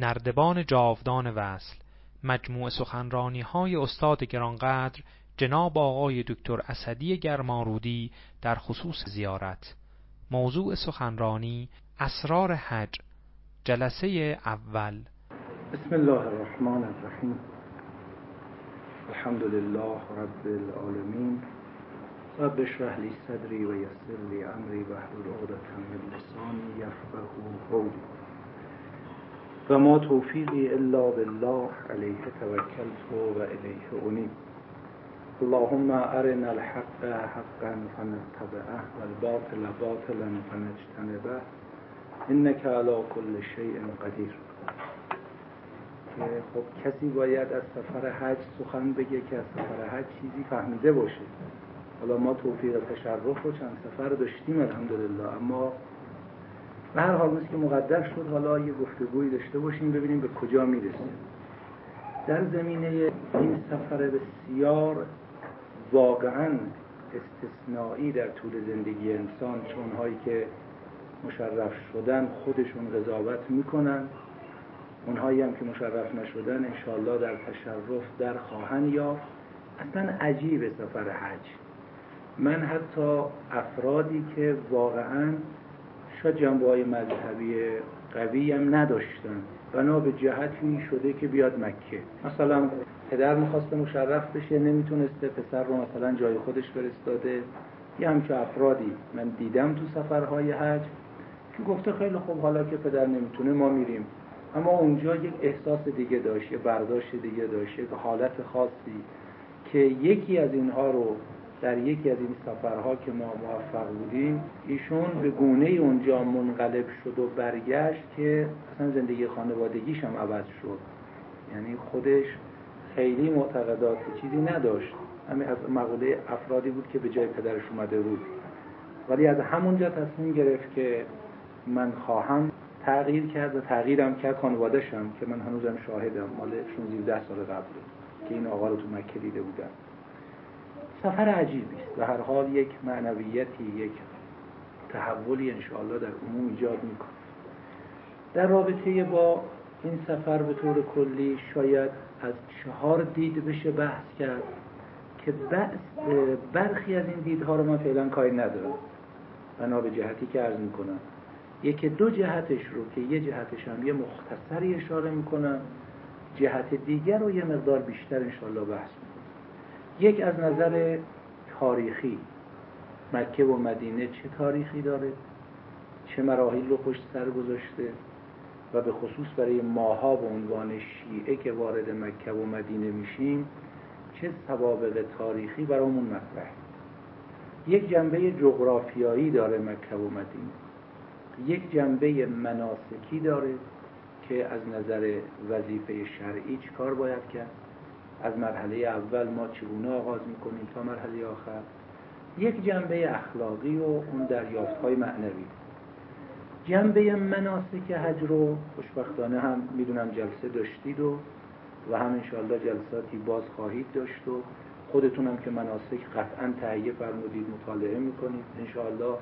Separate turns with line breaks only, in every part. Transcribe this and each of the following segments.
نردبان جاودان وصل. مجموع سخنرانی های استاد گرانقدر جناب آقای دکتر اسدی گرمارودی در خصوص زیارت. موضوع سخنرانی اسرار حج جلسه اول.
بسم الله الرحمن الرحیم. الحمد لله رب العالمین. رب اشرح لی صدری و یسر لی امری واحلل عقدة من لسانی یفقهوا قولی. و ما توفیقی الا بالله علیه توکلت و الیه انیب. اللهم ارنا الحق حقا فنتبعه والباطل باطلا فنجتنبه. انك على كل شیء قدیر. خب کسی باید از سفر حج سخن بگه که از سفر حج چیزی فهمیده باشه. حالا ما توفیق تشرف رو چند سفر داشتیم الحمدلله اما به هر حال که مقدر شد حالا یه گفتگویی داشته باشیم ببینیم به کجا می‌رسیم. در زمینه این سفر بسیار واقعا استثنایی در طول زندگی انسان چون هایی که مشرف شدن خودشون قضاوت می‌کنن اونهایی هم که مشرف نشدن انشالله در تشرف در خواهن یافت. اصلا عجیب سفر حج. من حتی افرادی که واقعا شاید جنبه های مذهبی قوی هم نداشتن. بنا به جهتی شده که بیاد مکه. مثلا پدر می‌خواسته مشرف بشه نمی‌تونسته پسر رو مثلا جای خودش فرستاده. یه همچه افرادی. من دیدم تو سفرهای حج. که گفته خیلی خوب حالا که پدر نمی‌تونه ما میریم. اما اونجا یک احساس دیگه داشت یه برداشت دیگه داشت یک حالت خاصی که یکی از اینها رو در یکی از این سفرها که ما موفق بودیم ایشون به گونه اونجا منقلب شد و برگشت که اصلا زندگی خانوادگیش هم عوض شد. یعنی خودش خیلی معتقدات چیزی نداشت. همین از مقوله افرادی بود که به جای پدرش اومده بود. ولی از همونجا تصمیم گرفت که من خواهم تغییر کرد و تغییرم کرد خانوادهشم که من هنوزم شاهدم. مال 16 سال قبل که این آقا رو تو مکه دیده بودم. سفر عجیبی است. و هر حال یک معنویتی یک تحولی انشاءالله در عموم ایجاد می‌کنه. در رابطه با این سفر به طور کلی شاید از چهار دید بشه بحث کرد که برخی از این دیدها رو من فعلا کاری ندارم. بنا به جهتی که عرض می‌کنم. یکی دو جهتش رو که یه جهتش هم یه مختصری اشاره می‌کنم جهت دیگر رو یه مقدار بیشتر انشاءالله بحث یک از نظر تاریخی مکه و مدینه چه تاریخی داره؟ چه مراحل رو پشت سر گذاشته؟ و به خصوص برای ماها به عنوان شیعه که وارد مکه و مدینه میشیم چه سوابق تاریخی برامون مطرح؟ یک جنبه جغرافیایی داره مکه و مدینه. یک جنبه مناسکی داره که از نظر وظیفه شرعی چیکار باید کرد؟ از مرحله اول ما چگونه آغاز می‌کنیم تا مرحله آخر؟ یک جنبه اخلاقی و اون دریافت های معنوی. جنبه مناسک حج رو خوشبختانه هم می‌دونم جلسه داشتید و و هم انشاءالله جلساتی باز خواهید داشت و خودتونم که مناسک قطعا تهیه فرمودید مطالعه می‌کنید. انشاءالله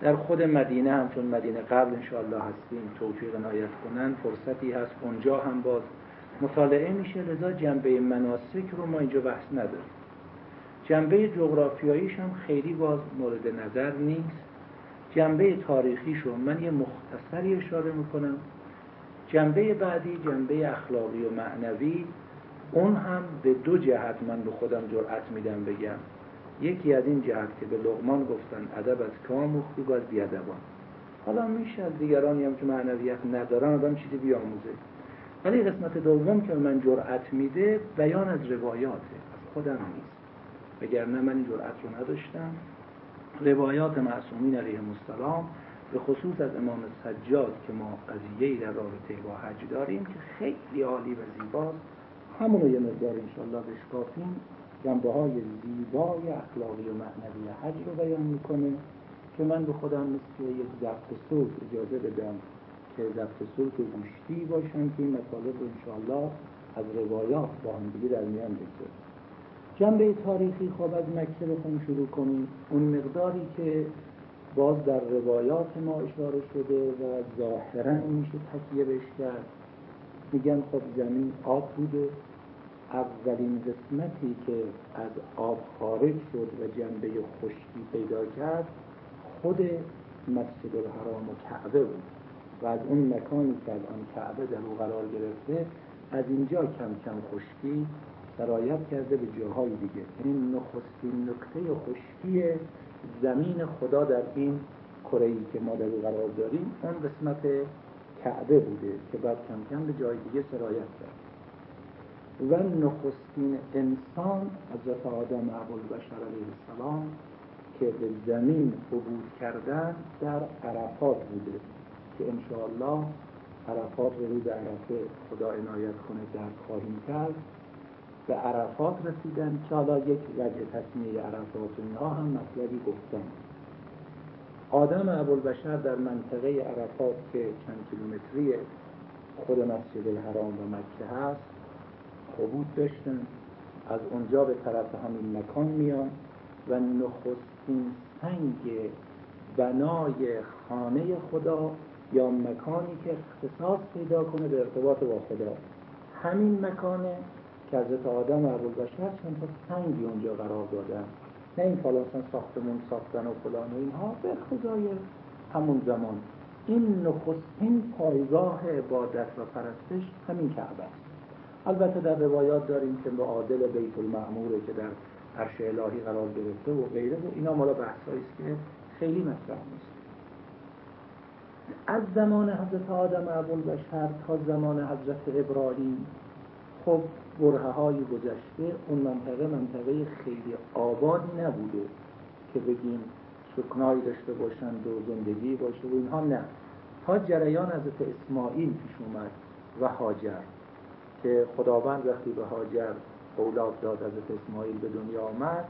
در خود مدینه هم چون مدینه قبل انشاءالله هستیم توفیق نایت کنن فرصتی هست. اونجا هم باز مطالعه میشه لذا جنبه مناسک رو ما اینجا بحث نداریم. جنبه جغرافیاییش هم خیلی باز مورد نظر نیست. جنبه تاریخیشو من یه مختصری اشاره می‌کنم. جنبه بعدی جنبه اخلاقی و معنوی اون هم به دو جهت من به خودم جرأت میدم بگم. یکی از این جهت که به لغمان گفتن ادب از کام مختی باید بیادبان. حالا میشه از دیگرانی هم که معنویت ندارن آدم چیزی بیاموزه. ولی قسمت دوم که من جرأت میده بیان از روایاته از خودم نیست. وگرنه من این جرأت رو نداشتم. روایات معصومین علیه السلام به خصوص از امام سجاد که ما قضیه در رابطه با حج داریم که خیلی عالی و زیباست. همون رو یه مقدار انشالله بشکافیم. جنبه های زیبای اخلاقی و معنوی حج رو بیان می‌کنه که من به خودم مثل یک ضبط صوت اجازه بدم که ضبط صوت گوشتی باشن که این مطالب رو انشاءالله از روایات با هم دیگه در میان بگذاریم. جنبه تاریخی خواب از مکه بخوام شروع کنیم. اون مقداری که باز در روایات ما اشاره شده و ظاهرا میشه تکیه بهش کرد. میگن خب زمین آب بوده. اولین قسمتی که از آب خارج شد و جنبه خشکی پیدا کرد خود مسجد الحرام و کعبه بود. و از اون مکانی که الان کعبه در او قرار گرفته از اینجا کم کم خشکی سرایت کرده به جاهای دیگه. این نخستین نکته خشکی زمین خدا در این کره که ما در قرار داریم اون قسمت کعبه بوده که بعد کم کم به جای دیگه سرایت کرد. و نخستین انسان حضرت آدم بشر علیه السلام که به زمین عبور کردن در عرفات بوده. که انشاءالله عرفات ورود عرفه خدا عنایت کنه در خواهیم کرد به عرفات رسیدن که حالا یک وجه تصمیه عرفات اینها هم مطلبی گفتن. آدم ابوالبشر در منطقه عرفات که چند کیلومتری خود مسجد الحرام و مکه هست عبود داشتن. از اونجا به طرف همین مکان میان و نخستین سنگ بنای خانه خدا یا مکانی که اختصاص پیدا کنه به ارتباط با خدا همین مکانه که حضرت آدم و بشر چند تا سنگی اونجا قرار دادن. نه این حالا ساختمون ساختن و فلان و اینها به خدای همون زمان. این نخستین پایگاه عبادت و پرستش همین کعبه است. البته در روایات داریم که به عادل بیت المعموره که در عرش الهی قرار گرفته و غیره و اینا مالا بحثایی است که خیلی مطرح نیست. از زمان حضرت آدم بشر تا زمان حضرت ابراهیم خب بره های گذشته اون منطقه منطقه خیلی آبادی نبوده که بگیم سکنایی داشته باشند و زندگی باشه و اینها نه. تا جریان حضرت اسماعیل پیش اومد و هاجر که خداوند وقتی به هاجر اولاد داد حضرت اسماعیل به دنیا آمد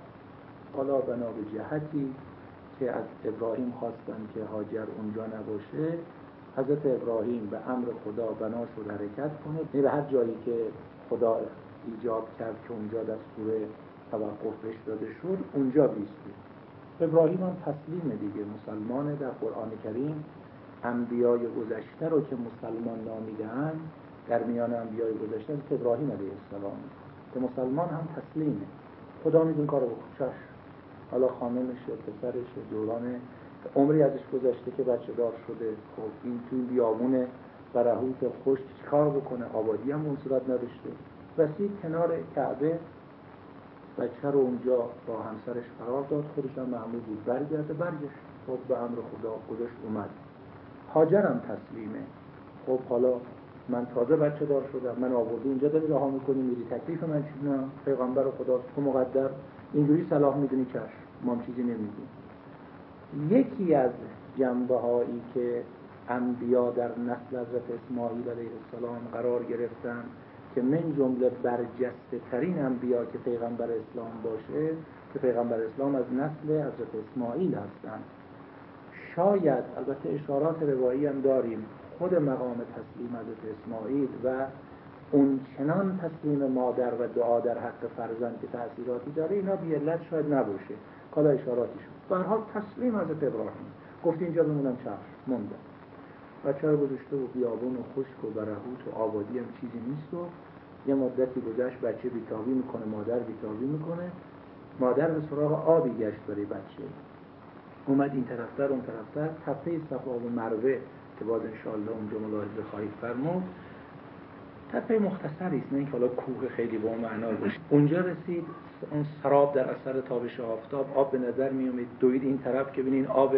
حالا بنا به جهتی که از ابراهیم خواستن که هاجر اونجا نباشه حضرت ابراهیم به امر خدا بنا شد حرکت کنه. یعنی به هر جایی که خدا ایجاب کرد که اونجا دستور توقف بهش داده شد اونجا بیسته ابراهیم هم تسلیم دیگه مسلمانه در قرآن کریم. انبیای گذشته رو که مسلمان نامیدن در میان انبیای گذشته ابراهیم علیه السلام. که مسلمان هم تسلیمه. خدا میدون کارو بکن. حالا خانمشه پسرشه دوران عمری ازش گذشته که بچه دار شده خب این توی بیابون برهوت خوش کار بکنه؟ آبادی هم اون صورت نداشته. وسیع کنار کعبه بچه رو اونجا با همسرش قرار داد خودش هم معمول بود برگرده برگشت. خب به امر خدا خودش اومد. هاجرم تسلیمه. خب حالا من تازه بچه دار شدم. من آوردی اینجا داری رها می‌کنی میری؟ تکلیف من چی؟ نه. پیغمبر خدا تو مقدر. اینجوری صلاح می‌دونی چشم ما چیزی نمی‌دونیم یکی از جنبه هایی که انبیا در نسل حضرت اسماعیل علیه السلام قرار گرفتن که من جمله برجسته ترین انبیا که پیغمبر اسلام باشه که پیغمبر اسلام از نسل حضرت اسماعیل هستند شاید البته اشارات روایی هم داریم خود مقام تسلیم حضرت اسماعیل و اون چنان تسلیم مادر و دعا در حق فرزند که تأثیراتی داره اینا بیلت شاید نباشه. کالا اشاراتی شد. به حال تسلیم حضرت ابراهیم. گفت اینجا بمونم چشم موندم بچه رو گذاشته و بیابون و خشک و برهوت و آبادی هم چیزی نیست و یه مدتی گذشت بچه بیتابی می‌کنه مادر بیتابی می‌کنه. مادر به سراغ آبی گشت برای بچه. اومد این طرفتر اون طرفتر. تپه صفا و مروه که باز انشاءالله اونجا ملاحظه خواهید فرمود. تپه مختصری است نه اینکه حالا کوه خیلی با معنا باشه. اونجا رسید اون سراب در اثر تابش آفتاب آب به نظر می دوید این طرف که ببینین آب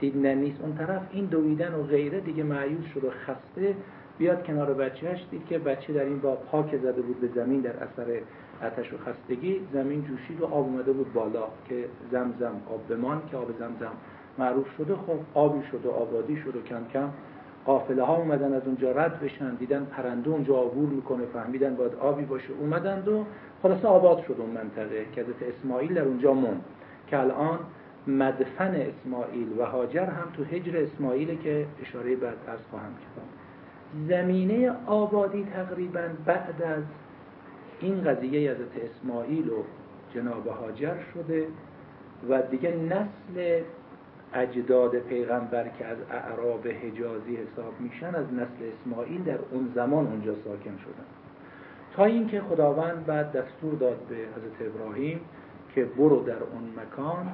دید نه نیست. اون طرف این دویدن و غیره دیگه معیوز شد و خسته بیاد کنار بچهش دید که بچه در این با پاک زده بود به زمین در اثر آتش و خستگی. زمین جوشید و آب اومده بود بالا که زمزم آب بمان که آب زمزم معروف شده. خب آبی شد و آبادی شد و کم کم قافله ها اومدن از اونجا رد بشن دیدن پرنده اونجا عبور می‌کنه فهمیدن باید آبی باشه. اومدند و خلاصه آباد شد اون منطقه که حضرت اسماعیل در اونجا موند. که الان مدفن اسماعیل و هاجر هم تو هجر اسماعیل که اشاره بعد از خواهم کرد. زمینه آبادی تقریبا بعد از این قضیه حضرت اسماعیل و جناب هاجر شده و دیگه نسل اجداد پیغمبر که از اعراب حجازی حساب میشن از نسل اسماعیل در اون زمان اونجا ساکن شدن. تا اینکه خداوند بعد دستور داد به حضرت ابراهیم که برو در اون مکان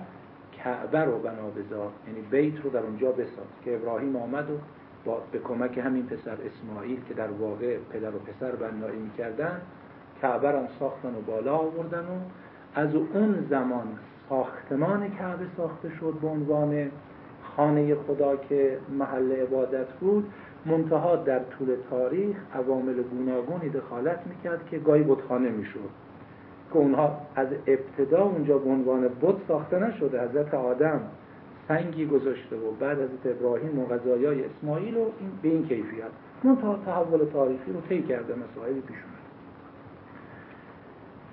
کعبه رو بنا بذار یعنی بیت رو در اونجا بساز. که ابراهیم آمد و با به کمک همین پسر اسماعیل که در واقع پدر و پسر بنایی می‌کردن کعبه رو ساختن و بالا آوردن و از اون زمان ساختمان کعبه ساخته شد به عنوان خانه خدا که محل عبادت بود منتها در طول تاریخ عوامل گوناگونی دخالت می‌کرد که گاهی بتخانه می‌شد. که اونها از ابتدا اونجا به عنوان بت ساخته نشده. حضرت آدم سنگی گذاشته و بعد حضرت ابراهیم و غذایای اسماعیل و این به این کیفیت. منتها تحول تاریخی رو طی کرده مسائلی پیش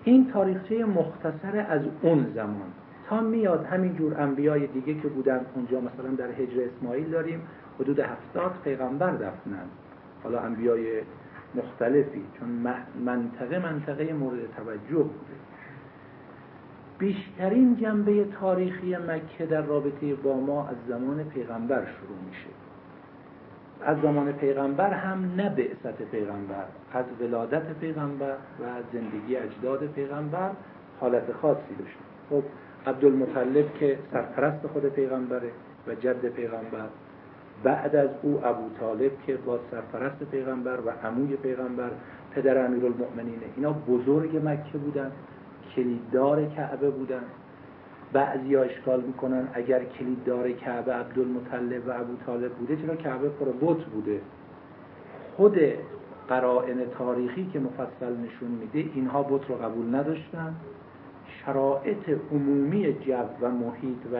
این تاریخچه مختصر از اون زمان. تا میاد همینجور انبیای دیگه که بودن اونجا مثلا در هجر اسماعیل داریم حدود هفتاد پیغمبر دفنن حالا انبیای مختلفی چون منطقه منطقه مورد توجه بوده. بیشترین جنبه تاریخی مکه در رابطه با ما از زمان پیغمبر شروع میشه. از زمان پیغمبر هم نه بعثت پیغمبر از ولادت پیغمبر و زندگی اجداد پیغمبر حالت خاصی داشته خب عبدالمطلب که سرپرست خود پیغمبره و جد پیغمبر. بعد از او ابو طالب که با سرپرست پیغمبر و عموی پیغمبر پدر امیرالمؤمنینه. اینا بزرگ مکه بودن کلیددار کعبه بودن. بعضی ها اشکال می‌کنن اگر کلیددار کعبه عبدالمطلب و ابو طالب بوده چرا کعبه پر بت بوده؟ خود قرائن تاریخی که مفصل نشون میده اینها بت رو قبول نداشتن. شرایط عمومی جو و محیط و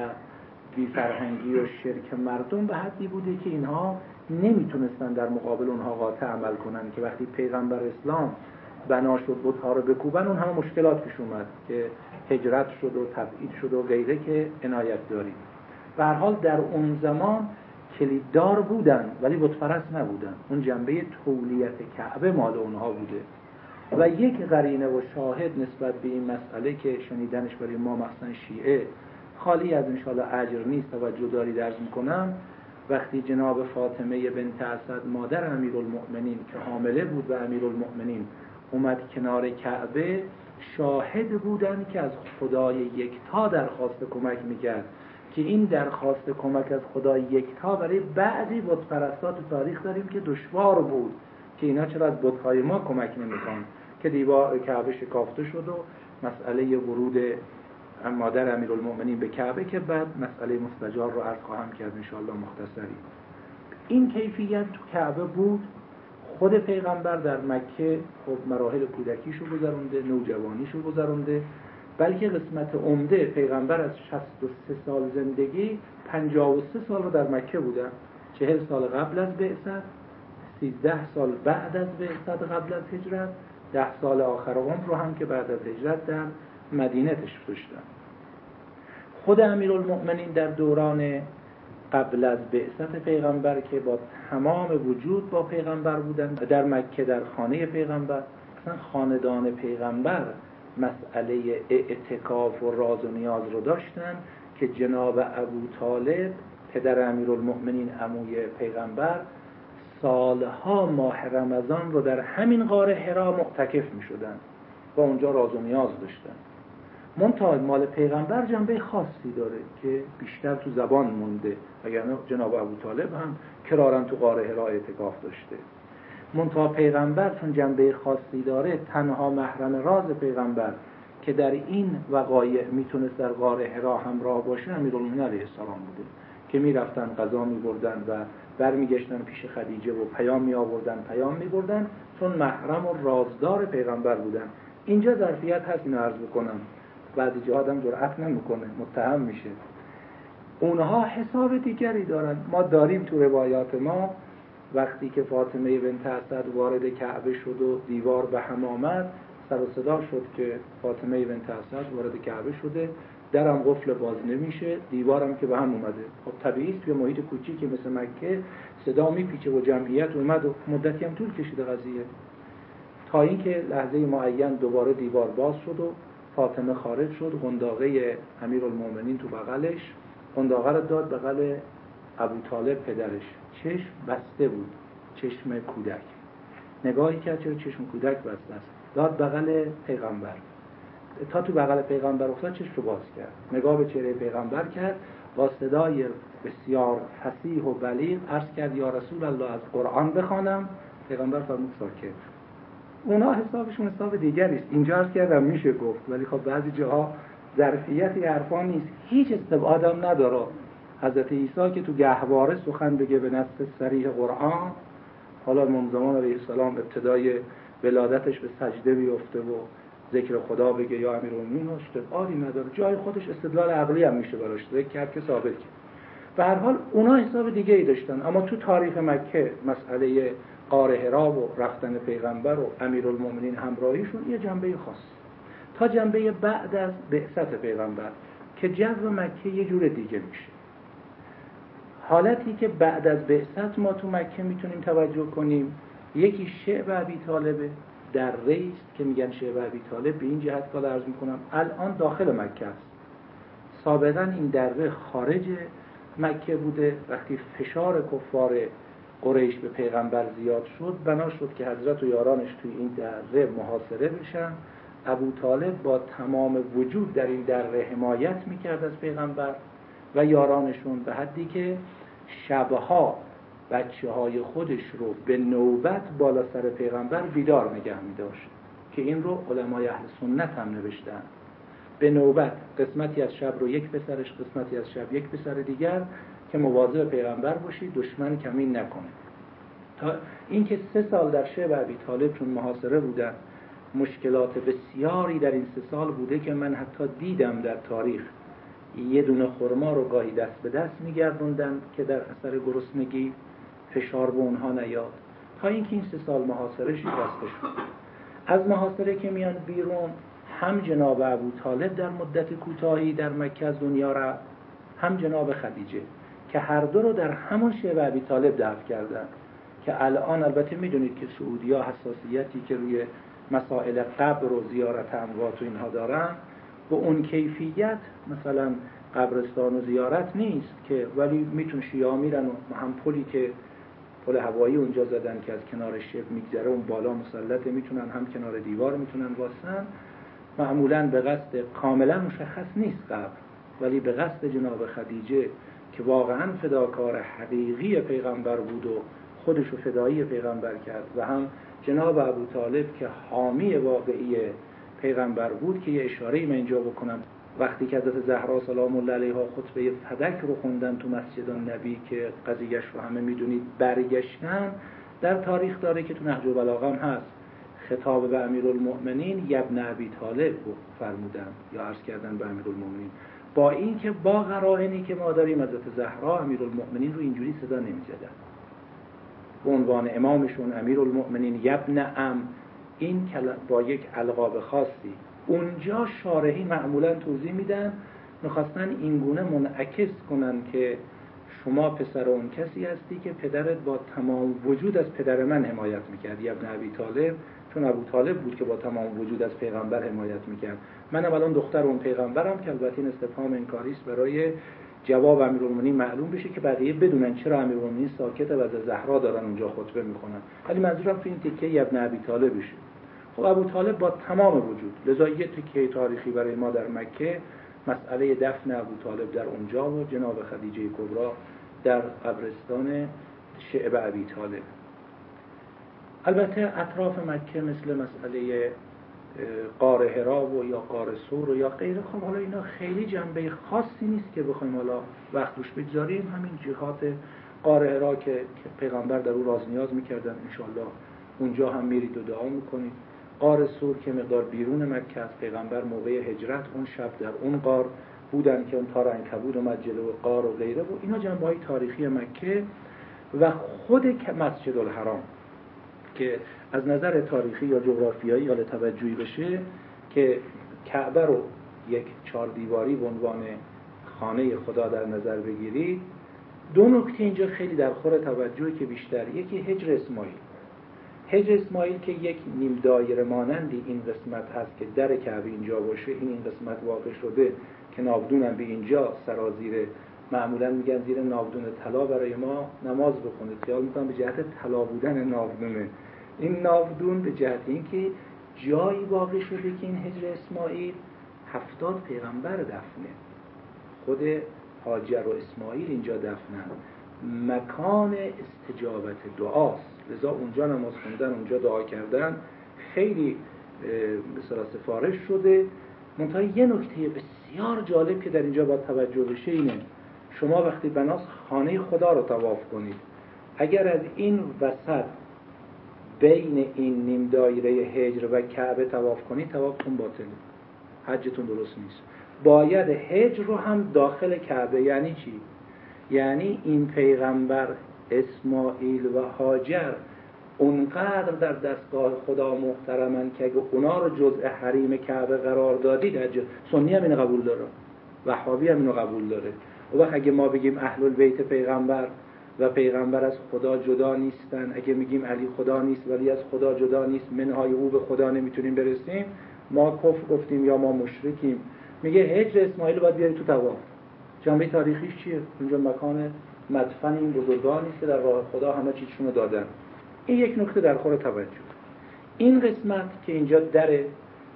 بیفرهنگی و شرک مردم به حدی بوده که اینها نمی‌تونستن در مقابل اونها قاطع عمل کنن که وقتی پیغمبر اسلام بنا شد بودها رو بکوبن اون همه مشکلات پیش اومد که هجرت شد و تبعید شد و غیره که عنایت داریم. به حال در اون زمان کلیددار بودن ولی بتپرست نبودن. اون جنبه تولیت کعبه مال اونها بوده. و یک قرینه و شاهد نسبت به این مسئله که شنیدنش برای ما مثلا شیعه خالی از انشاءالله اجر نیست توجه داری درز می‌کنم. وقتی جناب فاطمه بنت اسد مادر امیرالمؤمنین که حامله بود و امیرالمؤمنین اومد کنار کعبه شاهد بودن که از خدای یکتا درخواست کمک می‌کرد. که این درخواست کمک از خدای یکتا برای بعضی بتپرستات تاریخ داریم که دشوار بود که اینا چرا از بتهای ما کمک نمیکن که دیوار کعبه شکافته شد و مسئله ورود مادر امیرالمؤمنین به کعبه که بعد مسئله مستجار رو عرض خواهم کرد انشاءالله مختصری. این کیفیت تو کعبه بود. خود پیغمبر در مکه خب مراحل کودکیشو گذرونده نوجوانیشو گذرونده. بلکه قسمت عمده پیغمبر از 63 سال زندگی 53 سال رو در مکه بودن 40 سال قبل از بعثت 13 سال بعد از بعثت قبل از هجرت. 10 سال آخر عمر رو هم که بعد از هجرت در مدینه داشتن خود امیرالمؤمنین در دوران قبل از بعثت پیغمبر که با تمام وجود با پیغمبر بودن در مکه در خانه پیغمبر اصلا خاندان پیغمبر مسئله اعتکاف و راز و نیاز رو داشتن که جناب ابو طالب پدر امیرالمؤمنین عموی پیغمبر سالها ماه رمضان رو در همین غار حرا معتکف می شدن و اونجا راز و نیاز داشتن. منتها مال پیغمبر جنبه خاصی داره که بیشتر تو زبان مونده. وگرنه جناب ابو طالب هم کرارن تو غار حرا اعتکاف داشته. منتها پیغمبر چون جنبه خاصی داره تنها محرم راز پیغمبر که در این وقایع می‌تونست در غار حرا همراه باشه امیرالمومنین علیه السلام بوده. که می‌رفتن غذا میبردن و برمیگشتن پیش خدیجه و پیام می آوردن پیام می بردن چون محرم و رازدار پیغمبر بودن. اینجا ظرفیت هست اینو عرض بکنم. بعضی جا آدم جرأت نمی‌کنه متهم میشه. اونها حساب دیگری دارن. ما داریم تو روایات ما وقتی که فاطمه بنت اسد وارد کعبه شد و دیوار به هم آمد سر و صدا شد که فاطمه بنت اسد وارد کعبه شده. درم قفل باز نمیشه دیوارم که به هم اومده. خب طبیعی توی محیط که مثل مکه صدا میپیچه و جمعیت اومد و مدتی هم طول کشیده قضیه. تا اینکه لحظه معین دوباره دیوار باز شد و فاطمه خارج شد. قنداقه امیر المومنین تو بغلش. قنداقه رو داد بغل ابو طالب پدرش. چشم بسته بود. چشم کودک. نگاهی کرد چرا چشم کودک بسته است؟ داد بغل پیغمبر. تا تو بغل پیغمبر افتاد چشم رو باز کرد. نگاه به چهره پیغمبر کرد. با صدای بسیار فسیح و بلیغ عرض کرد یا رسول الله از قرآن بخوانم. پیغمبر فرمود ساکت. اونا حسابشون حساب دیگری است. اینجا عرض کردم میشه گفت. ولی خب بعضی جاها ظرفیت حرفان نیست. هیچ استبعادم نداره. حضرت عیسی که تو گهواره سخن بگه به نصف سریح قرآن حالا امام زمان علیه السلام ابتدای ولادتش به سجده بیفته و ذکر خدا بگه یا امیرالمومنین استدلالی نداره. جای خودش استدلال عقلی هم میشه براش. ذکر کرد که ثابت کرد. به هر حال اونا حساب دیگه ای داشتن. اما تو تاریخ مکه مسئله قاره هرا و رفتن پیغمبر و امیرالمومنین همراهیشون یه جنبه خاص. تا جنبه بعد از بعثت پیغمبر که جو مکه یه جور دیگه میشه. حالتی که بعد از بعثت ما تو مکه می‌تونیم توجه کنیم. یکی شعب عبی طالبه در ریست که میگن شعب عبی طالب به این جهت کال ارز می‌کنم الان داخل مکه است. سابقا این دره خارج مکه بوده. وقتی فشار کفار قریش به پیغمبر زیاد شد بنا شد که حضرت و یارانش توی این دره محاصره بشن. ابو طالب با تمام وجود در این دره حمایت می‌کرد از پیغمبر و یارانشون به حدی که شبها بچه های خودش رو به نوبت بالا سر پیغمبر بیدار نگه می داشت که این رو علمای اهل سنت هم نوشتن. به نوبت قسمتی از شب رو یک پسرش قسمتی از شب یک پسر دیگر که مواظب پیغمبر باشی دشمن کمین نکنه. تا اینکه سه سال در شب عبی طالب چون محاصره بودن مشکلات بسیاری در این سه سال بوده که من حتی دیدم در تاریخ. یه دونه خرما رو گاهی دست به دست میگردوندن که در اثر گرسنگی فشار به اونها نیاد. تا اینکه این سه سال محاصره شکسته شد. از محاصره که میان بیرون هم جناب ابو طالب در مدت کوتاهی در مکه دنیا را هم جناب خدیجه که هر دو رو در همون شعب ابی طالب دفع کردن. که الان البته می‌دونید که سعودی ها حساسیتی که روی مسائل قبر و زیارت اموات و اینها دارن به اون کیفیت مثلا قبرستان و زیارت نیست که ولی میتون شیعه میرن و هم پلی که پل هوایی اونجا زدن که از کنار شب میگذره اون بالا مسلطه می‌تونن هم کنار دیوار می‌تونن واسن معمولا به قصد کاملا مشخص نیست قبر ولی به قصد جناب خدیجه که واقعا فداکار حقیقی پیغمبر بود و خودش رو فدایی پیغمبر کرد و هم جناب ابو طالب که حامی واقعی پیغمبر بود که یه اشاره من اینجا بکنم. وقتی که حضرت زهرا سلام الله علیها خطبه فدک رو خوندن تو مسجد نبی که قضیهش رو همه می‌دونید برگشتن در تاریخ داره که تو نهج البلاغه هم هست. خطاب به امیرالمؤمنین یبن ابی طالب فرمودن یا عرض کردن به امیرالمؤمنین. با اینکه با قرائنی که ما داریم حضرت زهرا امیرالمؤمنین رو اینجوری صدا نمی‌زدن. به عنوان امامشون امیرالمؤمنین یبن ام این با یک القاب خاصی اونجا شارحی معمولا توضیح میدن می‌خواستن اینگونه منعکس کنن که شما پسر اون کسی هستی که پدرت با تمام وجود از پدر من حمایت می‌کرد. ابن ابی طالب چون ابو طالب بود که با تمام وجود از پیغمبر حمایت می‌کرد. منم الان دختر اون پیغمبرم که البته این استفهام انکاری است برای جواب امیرالمومنین معلوم بشه که بقیه بدونن چرا امیرالمومنین ساکت و از زهرا دارن اونجا خطبه می‌کنن ولی منظورم تو این تکه ابن ابی طالبشه. خب ابو طالب با تمام وجود لذا یه تکه تاریخی برای ما در مکه مسئله دفن ابو طالب در اونجا و جناب خدیجه کبرا در قبرستان شعب ابی طالب. البته اطراف مکه مثل مسئله قار هرا و یا قار سور و یا غیره خب حالا اینا خیلی جنبه خاصی نیست که بخوایم حالا وقت روش بگذاریم. همین جهات قار هرا که پیغمبر در او راز نیاز می‌کردن انشالله اونجا هم میرید و دعا می‌کنید. قار سور که مقدار بیرون مکه از پیغمبر موقع هجرت اون شب در اون قار بودن که اون تار انکبود اومد جلو قار و غیره و اینا جنبه های تاریخی مکه و خود مسجد الحرام که از نظر تاریخی یا جغرافیایی یا توجهی بشه که کعبه رو یک چهار دیواری به عنوان خانه خدا در نظر بگیرید. دو نکته اینجا خیلی در خور توجهی که بیشتر یکی هجر اسماعیل. هجر اسماعیل که یک نیم دایره مانندی این قسمت هست که در کعبه اینجا باشه این این قسمت واقع شده که نابدونم به اینجا سرازیر معمولا میگن زیر ناودون طلا برای ما نماز بخونید خیال می‌کنم به جهت طلا بودن ناودونه. این ناودون به جهت اینکه جایی واقع شده که این هجر اسماعیل هفتاد پیغمبر دفنه. خود هاجر و اسماعیل اینجا دفنن. مکان استجابت دعاست. لذا اونجا نماز خوندن اونجا دعا کردن خیلی مثلا سفارش شده. منتها یه نکته بسیار جالب که در اینجا با توجه بشه اینه. شما وقتی بناس خانه خدا رو تواف کنید اگر از این وسط بین این نیم دایره هجر و کعبه تواف کنید توافتون باطله. حجتون درست نیست. باید هجر رو هم داخل کعبه یعنی چی؟ یعنی این پیغمبر اسماعیل و هاجر اونقدر در دستگاه خدا محترمن که اگه اونا رو جزء حریم کعبه قرار دادی در سنی هم اینو قبول داره. وحابی هم اینو قبول داره. و اگه ما بگیم اهل البیت پیغمبر و پیغمبر از خدا جدا نیستن اگه میگیم علی خدا نیست ولی از خدا جدا نیست منهای او به خدا نمی‌تونیم برسیم ما کفر گفتیم یا ما مشرکیم. میگه هجر اسماعیل باید بیاری تو تواف جنبه تاریخیش چیه؟ اونجا مکان مدفن این بزرگانی که در راه خدا همه چیزشون رو دادن. این یک نکته در خور توجه. این قسمت که اینجا دره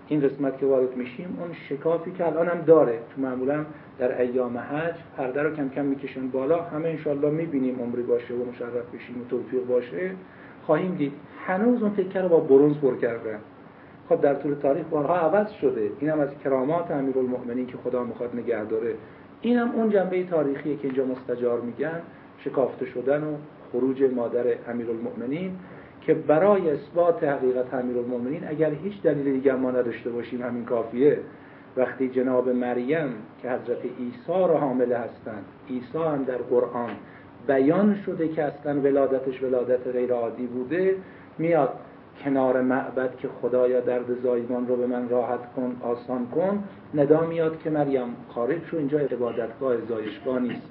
این قسمت که وارد میشیم اون شکافی که الان هم داره. تو معمولا در ایام حج پرده رو کم کم می‌کشن بالا. همه انشالله می‌بینیم عمری باشه و مشرف بشیم و توفیق باشه. خواهیم دید هنوز اون تکه رو با برونز پر کردن. خب در طول تاریخ بارها عوض شده. اینم از کرامات امیرالمؤمنین که خدا می‌خواد نگه داره اینم اون جنبه تاریخیه که اینجا مستجار میگن شکافته شدن و خروج مادر امیرالمؤمنین که برای اثبات حقیقت امیرالمؤمنین اگر هیچ دلیل دیگر ما نداشته باشیم همین کافیه. وقتی جناب مریم که حضرت عیسی را حامله هستند عیسی هم در قرآن بیان شده که اصلا ولادتش ولادت غیر عادی بوده میاد کنار معبد که خدایا درد زایمان رو به من راحت کن آسان کن ندا میاد که مریم خارج شو اینجا عبادتگاه زایشگاه نیست.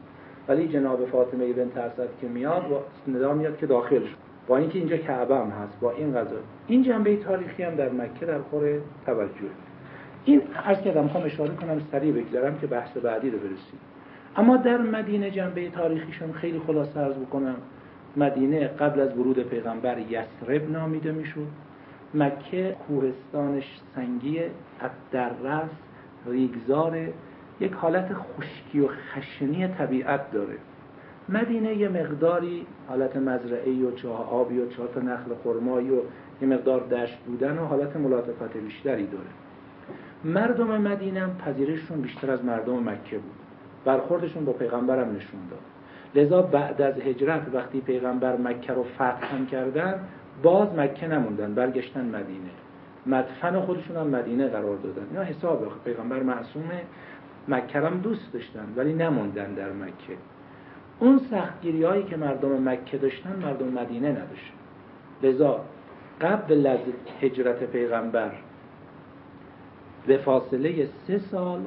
ولی جناب فاطمه بنت اسد که میاد و ندا میاد که داخل شد با اینکه اینجا کعبه هم هست با این قضا این جنبه تاریخی هم در مکه در خور توجه. این عرض کردم می‌خوام اشاره کنم سریع بگذارم که بحث بعدی رو برسیم. اما در مدینه جنبه تاریخیشون خیلی خلاصه عرض بکنم. مدینه قبل از ورود پیغمبر یسرب نامیده می‌شد. مکه کوهستانش سنگی رس ریگزار یک حالت خشکی و خشنی طبیعت داره. مدینه یه مقداری حالت مزرعی و چاه آبی و چاه نخل خرمایی و یه مقدار دشت بودن و حالت ملاطفت بیشتری داره. مردم مدینه پذیرششون بیشتر از مردم مکه بود. برخوردشون با پیغمبرم نشون داد. لذا بعد از هجرت وقتی پیغمبر مکه رو فتح کردن باز مکه نموندن برگشتن مدینه. مدفن خودشون هم مدینه قرار دادن. اینا حساب پیغمبر معصومه. مکه هم دوست داشتن ولی نموندن در مکه. اون سختگیری هایی که مردم مکه داشتن مردم مدینه نداشتن. لذا قبل از هجرت پیغمبر به فاصله سه سال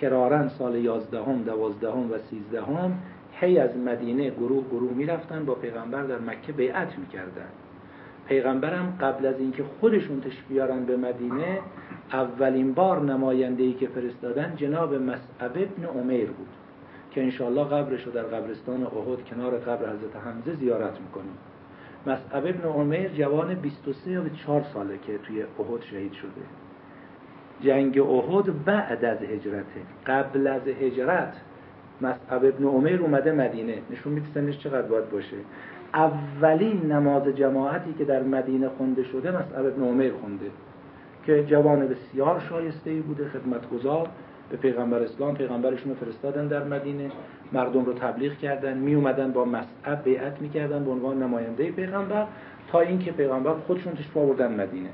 کرارن سال یازدهم دوازدهم و سیزدهم هی از مدینه گروه گروه می‌رفتن با پیغمبر در مکه بیعت می‌کردن. پیغمبرم قبل از اینکه خودشون تش بیارن به مدینه اولین بار نماینده ای که فرستادن جناب مسعب ابن عمیر بود که انشالله قبرش رو در قبرستان احد کنار قبر حضرت حمزه زیارت می‌کنیم مسعب ابن عمیر جوان 23 یا 4 ساله که توی احد شهید شده. جنگ احد بعد از هجرته قبل از هجرت مسعب ابن عمر اومده مدینه. نشون میده چقدر باید باشه. اولین نماز جماعتی که در مدینه خونده شده مسعب ابن عمر خونده که جوان بسیار شایسته ای بوده خدمتگزار به پیغمبر اسلام پیغمبرشون رو فرستادن در مدینه مردم رو تبلیغ کردن می اومدن با مسعب بیعت می‌کردن به عنوان نماینده پیغمبر تا اینکه پیغمبر خودشون تشریف آوردن مدینه.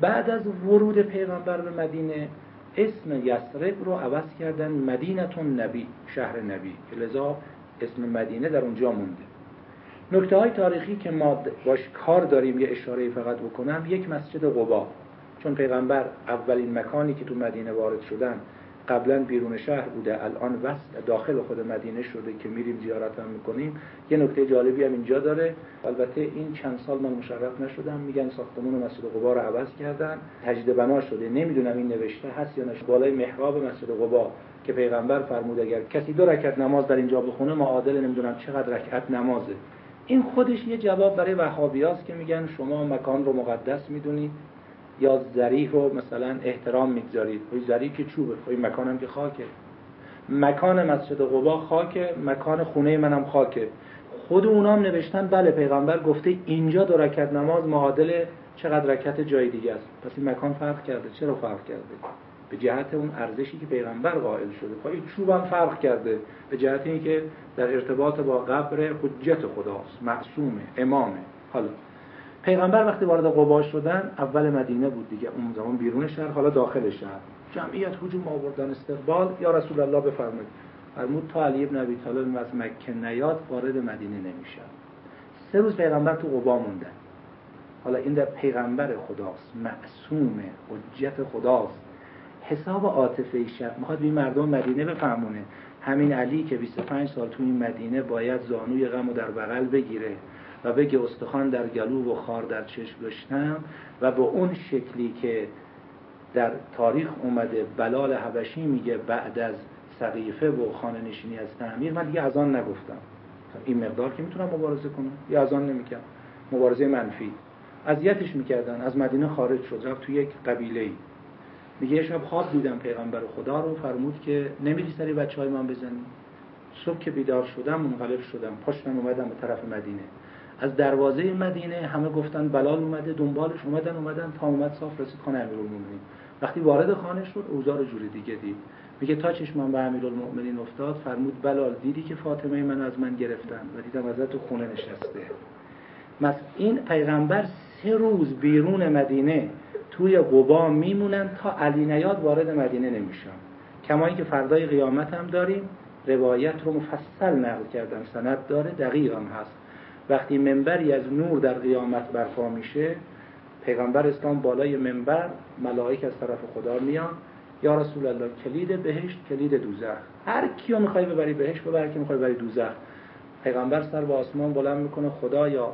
بعد از ورود پیغمبر به مدینه اسم یسرب رو عوض کردن مدینتون نبی شهر نبی لذا اسم مدینه در اونجا مونده. نکته های تاریخی که ما باش کار داریم یه اشاره فقط بکنم یک مسجد قبا. چون پیغمبر اولین مکانی که تو مدینه وارد شدن قبلا بیرون شهر بوده الان وسط داخل خود مدینه شده که میریم زیارت هم می‌کنیم. یه نکته جالبی هم اینجا داره. البته این چند سال من مشرف نشدم. میگن ساختمون مسجد قبا رو عوض کردن. تجدید بنا شده. نمی‌دونم این نوشته هست یا نه. بالای محراب مسجد قبا که پیغمبر فرمود اگر کسی دو رکعت نماز در اینجا بخونه معادل نمی‌دونم چقدر رکعت نمازه. این خودش یه جواب برای وهابیاست که میگن شما مکان رو مقدس می‌دونید یا ظریف رو مثلا احترام می‌گذارید. خب ظریف که چوبه؟ خب این مکانم که خاکه. مکان مسجد قبا خاکه مکان خونه منم خاکه. خود اونام نوشتن بله پیغمبر گفته اینجا دو رکعت نماز معادل چقدر رکعت جای دیگه است. پس این مکان فرق کرده. چرا فرق کرده؟ به جهت اون ارزشی که پیغمبر قائل شده. این چوبم فرق کرده. به جهت اینکه در ارتباط با قبر حجت خداست. معصومه امامه. حالا پیغمبر وقتی وارد قبا شدن اول مدینه بود دیگه. اون زمان بیرون شهر حالا داخل شهر. جمعیت هجوم آوردن استقبال. یا رسول الله بفرمایید فرمود تا علی ابن ابی طالب از مکه نیاد وارد مدینه نمیشه. سه روز پیغمبر تو قبا موندن حالا این در پیغمبر خداست. معصومه حجت خداست. حساب عاطفه شب. می‌خواد این مردم مدینه بفهمونه. همین علی که 25 سال تو این مدینه باید زانوی غم و در بغل بگیره و بگه استخوان در گلو و خار در چشم داشتم و به اون شکلی که در تاریخ اومده بلال حبشی میگه بعد از سقیفه و خانه نشینی از تعمیر من دیگه از آن نگفتم. این مقدار که می‌تونم مبارزه کنم. یا از آن نمی‌کنم مبارزه منفی. اذیتش می‌کردن. از مدینه خارج شد. رفت تو یک قبیله ای میگه شب خواب دیدم پیغمبر خدا رو فرمود که نمیری سری بچه های من بزنی. صبح که بیدار شدم منقلب شدم. پاشتم اومدم به طرف مدینه. از دروازه مدینه همه گفتن بلال اومده دنبالش اومدن اومدن. تا اومد صاف رسید خانه امیرالمومنین. وقتی وارد خانه شد اوزار جوری دیگه دید. میگه تا چشمم به امیرالمومنین افتاد فرمود بلال دیدی که فاطمه من از من گرفتن؟ و دیدم ازت تو خونه نشسته. مس این پیغمبر سه روز بیرون مدینه توی قبا میمونن تا علی نیاد وارد مدینه نمیشن. کما که فردای قیامت هم داریم روایت رو مفصل نقل کردن سند داره دقیق هم هست. وقتی منبری از نور در قیامت برپا میشه پیغمبر اسلام بالای منبر ملائک از طرف خدا میان. یا رسول الله کلید بهشت کلید دوزخ. هر کیو می‌خوای ببری بهشت ببر که می‌خوای ببری دوزخ. پیغمبر سر به آسمان بلند می‌کنه خدایا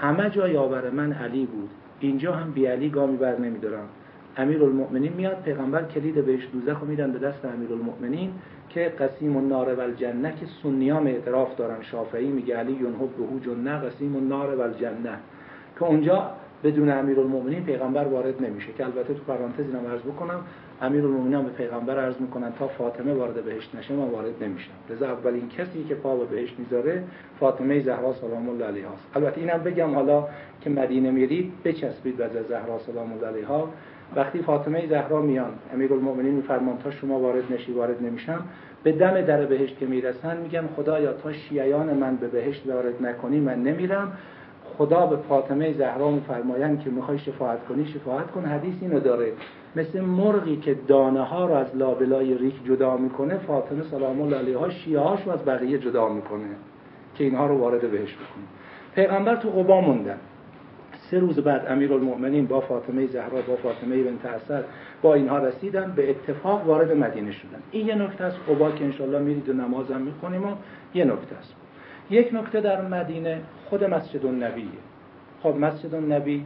همه جا یاور من علی بود. اینجا هم بی علی گامی بر نمیدارم المؤمنین میاد پیغمبر کلید بهش دوزخ رو میدن به دست المؤمنین که قسیم النار و الجنه که سنیام اعتراف دارن. شافعی میگه علی ینحب بهو جنه قسیم النار و الجنه. که اونجا بدون المؤمنین پیغمبر وارد نمیشه که البته تو پرانتز اینم عرض بکنم امیرالمومنین به پیغمبر عرض می‌کنن تا فاطمه وارد بهشت نشه ما وارد نمیشم. لذا اولین کسی که پا به بهشت می‌ذاره فاطمه زهرا سلام الله علیها است. البته اینم بگم حالا که مدینه میرید بچسبید به زهرا سلام الله علیها. وقتی فاطمه زهرا میان امیرالمومنین میفرمان تا شما وارد نشی وارد نمیشم. به دم در بهشت که می‌رسن میگن خدایا تا شیعیان من به بهشت وارد نکنی من نمیرم. خدا به فاطمه زهرا میفرمایند که می‌خوای شفاعت کنی شفاعت کن. حدیث اینو داره. مثل مرغی که دانه ها رو از لابلای ریک جدا می‌کنه فاطمه سلام الله علیها شیعه رو از بقیه جدا می‌کنه که اینها رو وارد بهش بکنه. پیغمبر تو قبا موندن. سه روز بعد امیرالمؤمنین با فاطمه زهرا با فاطمه بنت اسد با اینها رسیدن به اتفاق وارد مدینه شدن. این یه نکته است. قبا که انشالله میرید و نمازم می‌خونیم و یه نکته است. یک نکته در مدینه خود مسجد النبیه. خب مسجد النبی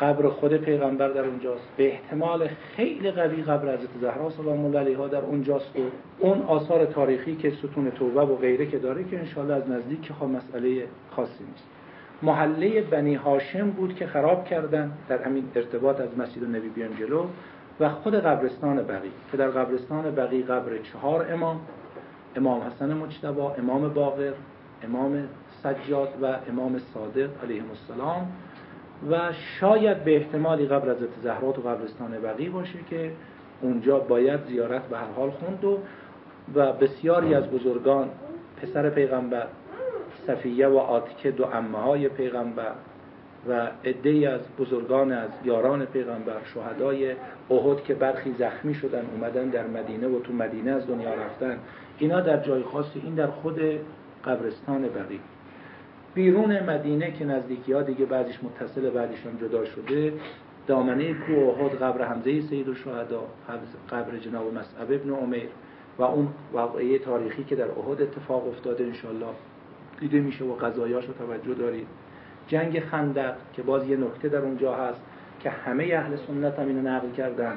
قبر خود پیغمبر در اونجاست. به احتمال خیلی قوی قبر حضرت زهرا سلام الله علیها در اونجاست و اون آثار تاریخی که ستون توبه و غیره که داره که انشالله از نزدیک که خب مسئله خاصی نیست. محله بنی هاشم بود که خراب کردن در همین ارتباط از مسجد نبی بیان جلو و خود قبرستان بقی. که در قبرستان بقی قبر چهار امام امام حسن مجتبا امام باقر امام سجاد و امام صادق علیهم السلام. و شاید به احتمالی قبل از زهرا و قبرستان بقی باشه که اونجا باید زیارت به هر حال خوند و و بسیاری از بزرگان پسر پیغمبر صفیه و آتکه دو امه های پیغمبر و عده از بزرگان از یاران پیغمبر شهدای احد که برخی زخمی شدن اومدن در مدینه و تو مدینه از دنیا رفتن. اینا در جای خاصی این در خود قبرستان بقی. بیرون مدینه که نزدیکی ها دیگه بعضیش متصل بعضیش هم جدا شده دامنه کوه احد قبر حمزه سید الشهدا قبر جناب مصعب ابن عمر و اون واقعه تاریخی که در احد اتفاق افتاده انشالله دیده میشه و قضایاش رو توجه دارید. جنگ خندق که باز یه نکته در اونجا هست که همه اهل سنت هم اینو نقل کردن.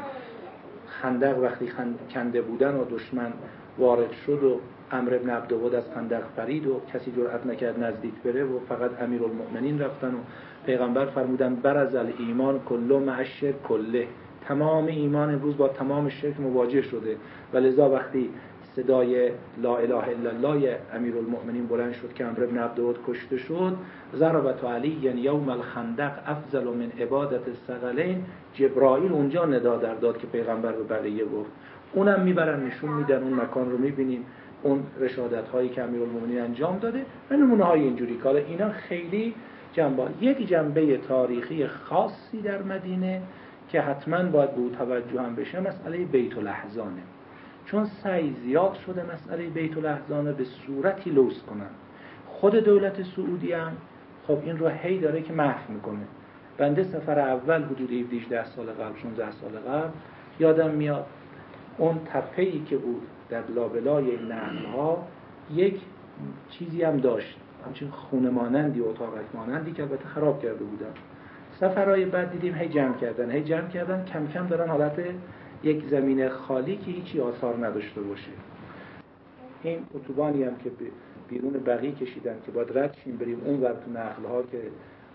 خندق وقتی. کنده بودن و دشمن وارد شد و امر ابن عبدود از خندق فرید و کسی جرأت نکرد نزدیک بره و فقط امیر المؤمنین رفتن و پیغمبر فرمودن برز ایمان کلو مع کله تمام ایمان امروز با تمام شرک مواجه شده و لذا وقتی صدای لا اله الا الله امیر المؤمنین بلند شد که امر ابن عبدود کشته شد. ضربت علی یوم الخندق افضل من عبادت الثقلین. جبرائیل اونجا ندا در داد که پیغمبر به بقیه گفت. اونم می‌برن نشون میدن اون مکان رو می‌بینیم اون رشادت هایی که امیر المؤمنین انجام داده و نمونه های اینجوری. کالا اینا خیلی جنبه. یک جنبه تاریخی خاصی در مدینه که حتما باید به توجه هم بشه مسئله بیت الاحزانه. چون سعی زیاد شده مسئله بیت الاحزانه به صورتی لوس کنن. خود دولت سعودی هم خب این رو هی داره که محو می‌کنه. بنده سفر اول حدود 18 سال قبل 16 سال قبل یادم میاد اون تپه ای که بود در لابلای این نهل ها یک چیزی هم داشت. همچین خونه مانندی اتاقک مانندی که البته خراب کرده بودن. سفرهای بعد دیدیم هی جمع کردن هی جمع کردن کم کم دارن حالت یک زمین خالی که هیچی آثار نداشته باشه. این اتوبانی هم که بیرون بقی کشیدن که باید رد شیم بریم اون ور تو نخل ها که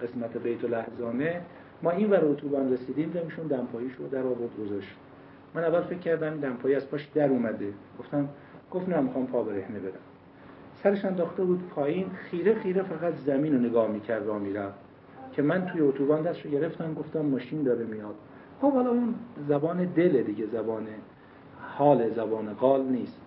قسمت بیت لحظانه ما این ور اتوبان رسیدیم دمشون رو در آورد گذاشت. من اول فکر کردم دمپایی از پاش در اومده. گفتم گفت نه می‌خوام پا برهنه برم. سرش انداخته بود پایین خیره خیره فقط زمین رو نگاه می‌کرد و می‌رفت. که من توی اتوبان دست رو گرفتم گفتم ماشین داره میاد. خب حالا اون زبان دل دیگه زبان حال زبان قال نیست.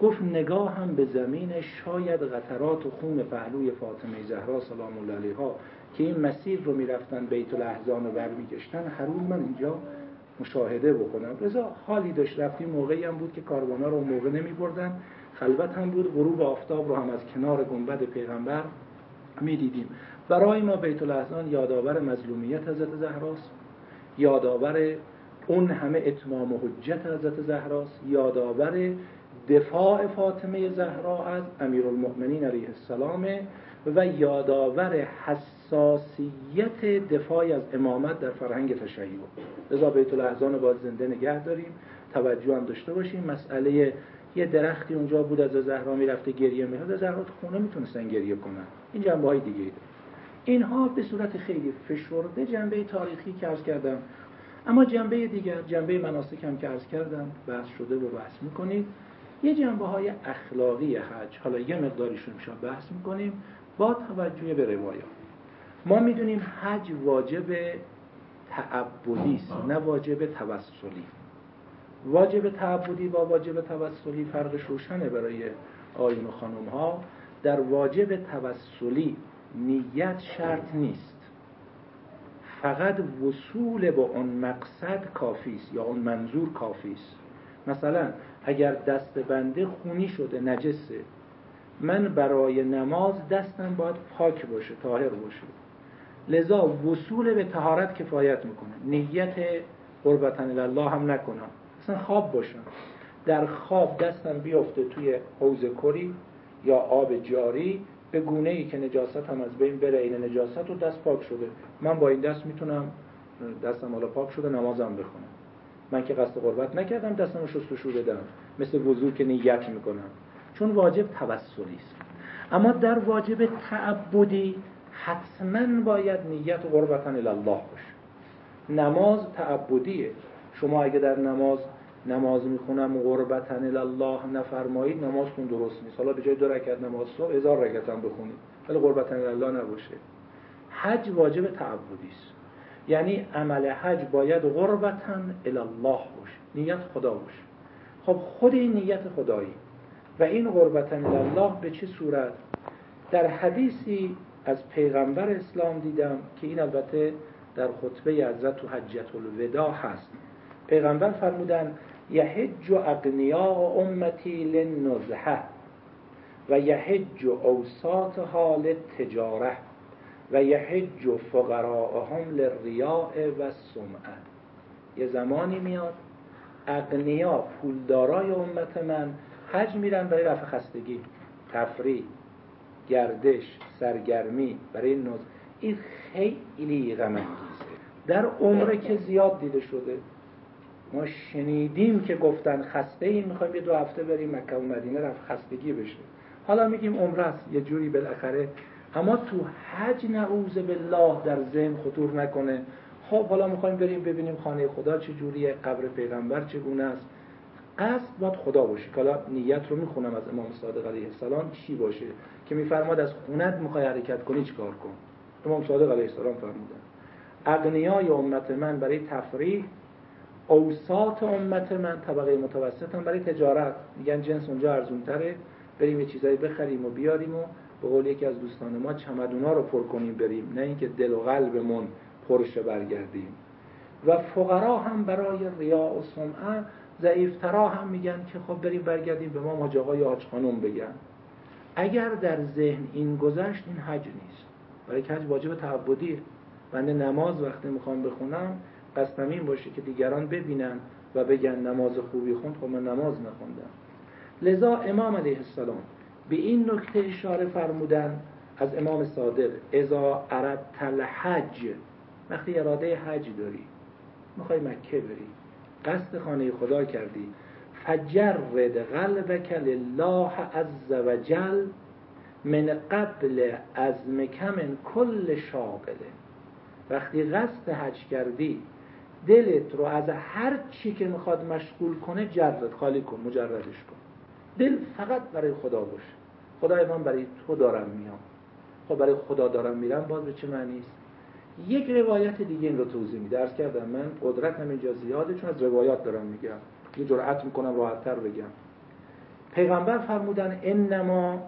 گفت نگاه هم به زمین شاید قطرات و خون پهلوی فاطمه زهرا سلام الله علیها که این مسیر رو می‌رفتن بیت الاحزان رو برمیگشتن. هر من اینجا مشاهده بکنم. رضا حالی داشت. رفتیم موقعی هم بود که کاروانا رو موقع نمی بردن خلوت هم بود. غروب آفتاب رو هم از کنار گنبد پیغمبر می‌دیدیم. برای ما بیت الاحزان یادآور مظلومیت حضرت زهراست. یادآور اون همه اتمام و حجت حضرت زهراست یادآور دفاع فاطمه زهرا از امیرالمؤمنین علیه السلام و یادآور حساسیت دفاع از امامت در فرهنگ تشیع. لذا بیت الاحزان باید زنده نگه داریم توجه هم داشته باشیم. مسئله یه درختی اونجا بود از زهرا می‌رفته گریه میاد زهرا خونه می‌تونستن گریه کنن. این جنبه های دیگه اینها به صورت خیلی فشرده جنبه تاریخی که ارز کردم. اما جنبه دیگر جنبه مناسک هم که ارز کردم بحث شده و بحث می‌کنید یه جنبه های اخلاقی حج. حالا یه مقداریشون میشه بحث می‌کنیم. با توجه به روایات. ما می‌دونیم حج واجب تعبدی است نه واجب توسلی. واجب تعبدی با واجب توسلی فرقش روشنه برای آیون و خانم ها در واجب توسلی نیت شرط نیست. فقط وصول به اون مقصد کافی یا اون منظور کافی است. مثلا اگر دست بنده خونی شده نجسه من برای نماز دستم باید پاک باشه طاهر باشه. لذا وصول به تهارت کفایت می‌کنه. نیت قربتن الله هم نکنم. مثلا خواب باشم. در خواب دستم بیفته توی حوز کری یا آب جاری به گونه ای که نجاست هم از بین بره این نجاست و دست پاک شده. من با این دست می‌تونم دستم حالا پاک شده نمازم بخونم. من که قصد قربت نکردم دستم شستشو بدم. مثل وضوع که نیت می‌کنم. چون واجب توسلی است. اما در واجب تعبدی حتما باید نیت قربتن الله باشه. نماز تعبدیه. شما اگه در نماز نماز می‌خونم قربتن الله نفرمایید نمازتون درست نیست. حالا به جای دو رکعت نماز صبح هزار رکعت هم بخونید. ولی قربتن الله نباشه. حج واجب تعبدی است. یعنی عمل حج باید قربتن الله باشه. نیت خدا باشه. خب خود این نیت خدایی و این قربتن الله به چه صورت؟ در حدیثی از پیغمبر اسلام دیدم که این البته در خطبه حضرت و حجت الوداع هست. پیغمبر فرمودن یحج اقنیا امتی للنزحه و یحج اوساط حال تجاره و یحج فقراءهم للریاء و سمعه یه زمانی میاد اغنیا پولدارای امت من حج میرن برای رفع خستگی تفریح گردش سرگرمی برای نوز این خیلی غم در عمره که زیاد دیده شده ما شنیدیم که گفتن خسته ایم می‌خوایم یه دو هفته بریم مکه و مدینه رفت خستگی بشه. حالا میگیم عمره است یه جوری بالاخره. اما تو حج نعوذ بالله در ذهن خطور نکنه. خب حالا می‌خوایم بریم ببینیم خانه خدا چه جوریه قبر پیغمبر چگونه است. قصد باید خدا باشه حالا نیت رو می‌خونم از امام صادق علیه السلام. چی باشه؟ که میفرماد از خونت می‌خوای حرکت کنی چیکار کن؟ امام صادق علیه السلام فرمودن. اغنیای امت من برای تفریح اوساط امت من طبقه متوسط هم برای تجارت میگن جنس اونجا ارزون تره بریم یه چیزایی بخریم و بیاریم و به قول یکی از دوستان ما چمدونا رو پر کنیم بریم. نه اینکه دل و قلبمون پرشه برگردیم. و فقرا هم برای ریا و سمعه ضعیفترا هم میگن که خب بریم برگردیم به ما ماج آقای آج خانم بگن. اگر در ذهن این گذشت این حج نیست. برای که حج واجب تعبدیه. بنده نماز وقتی می‌خوام بخونم قصدم این باشه که دیگران ببینن و بگن نماز خوبی خوند خب من نماز نخوندم. لذا امام علیه السلام به این نکته اشاره فرمودن از امام صادق ازا تل حج وقتی اراده حج داری می‌خوای مکه بری قصد خانه خدا کردی فجرد قلبک لله عز وجل من قبل از مکمن کل شاغله وقتی قصد حج کردی دلت رو از هر چی که می‌خواد مشغول کنه جرد خالی کن مجردش کن. دل فقط برای خدا باشه. خدای من برای تو دارم میام. خب برای خدا دارم میرم باز به چه معنی است؟ یک روایت دیگه این رو توضیح میده. درس کردم من قدرت هم اینجا زیاده چون از روایات دارم میگم. یه جرأت می‌کنم راحتتر بگم. پیغمبر فرمودن انما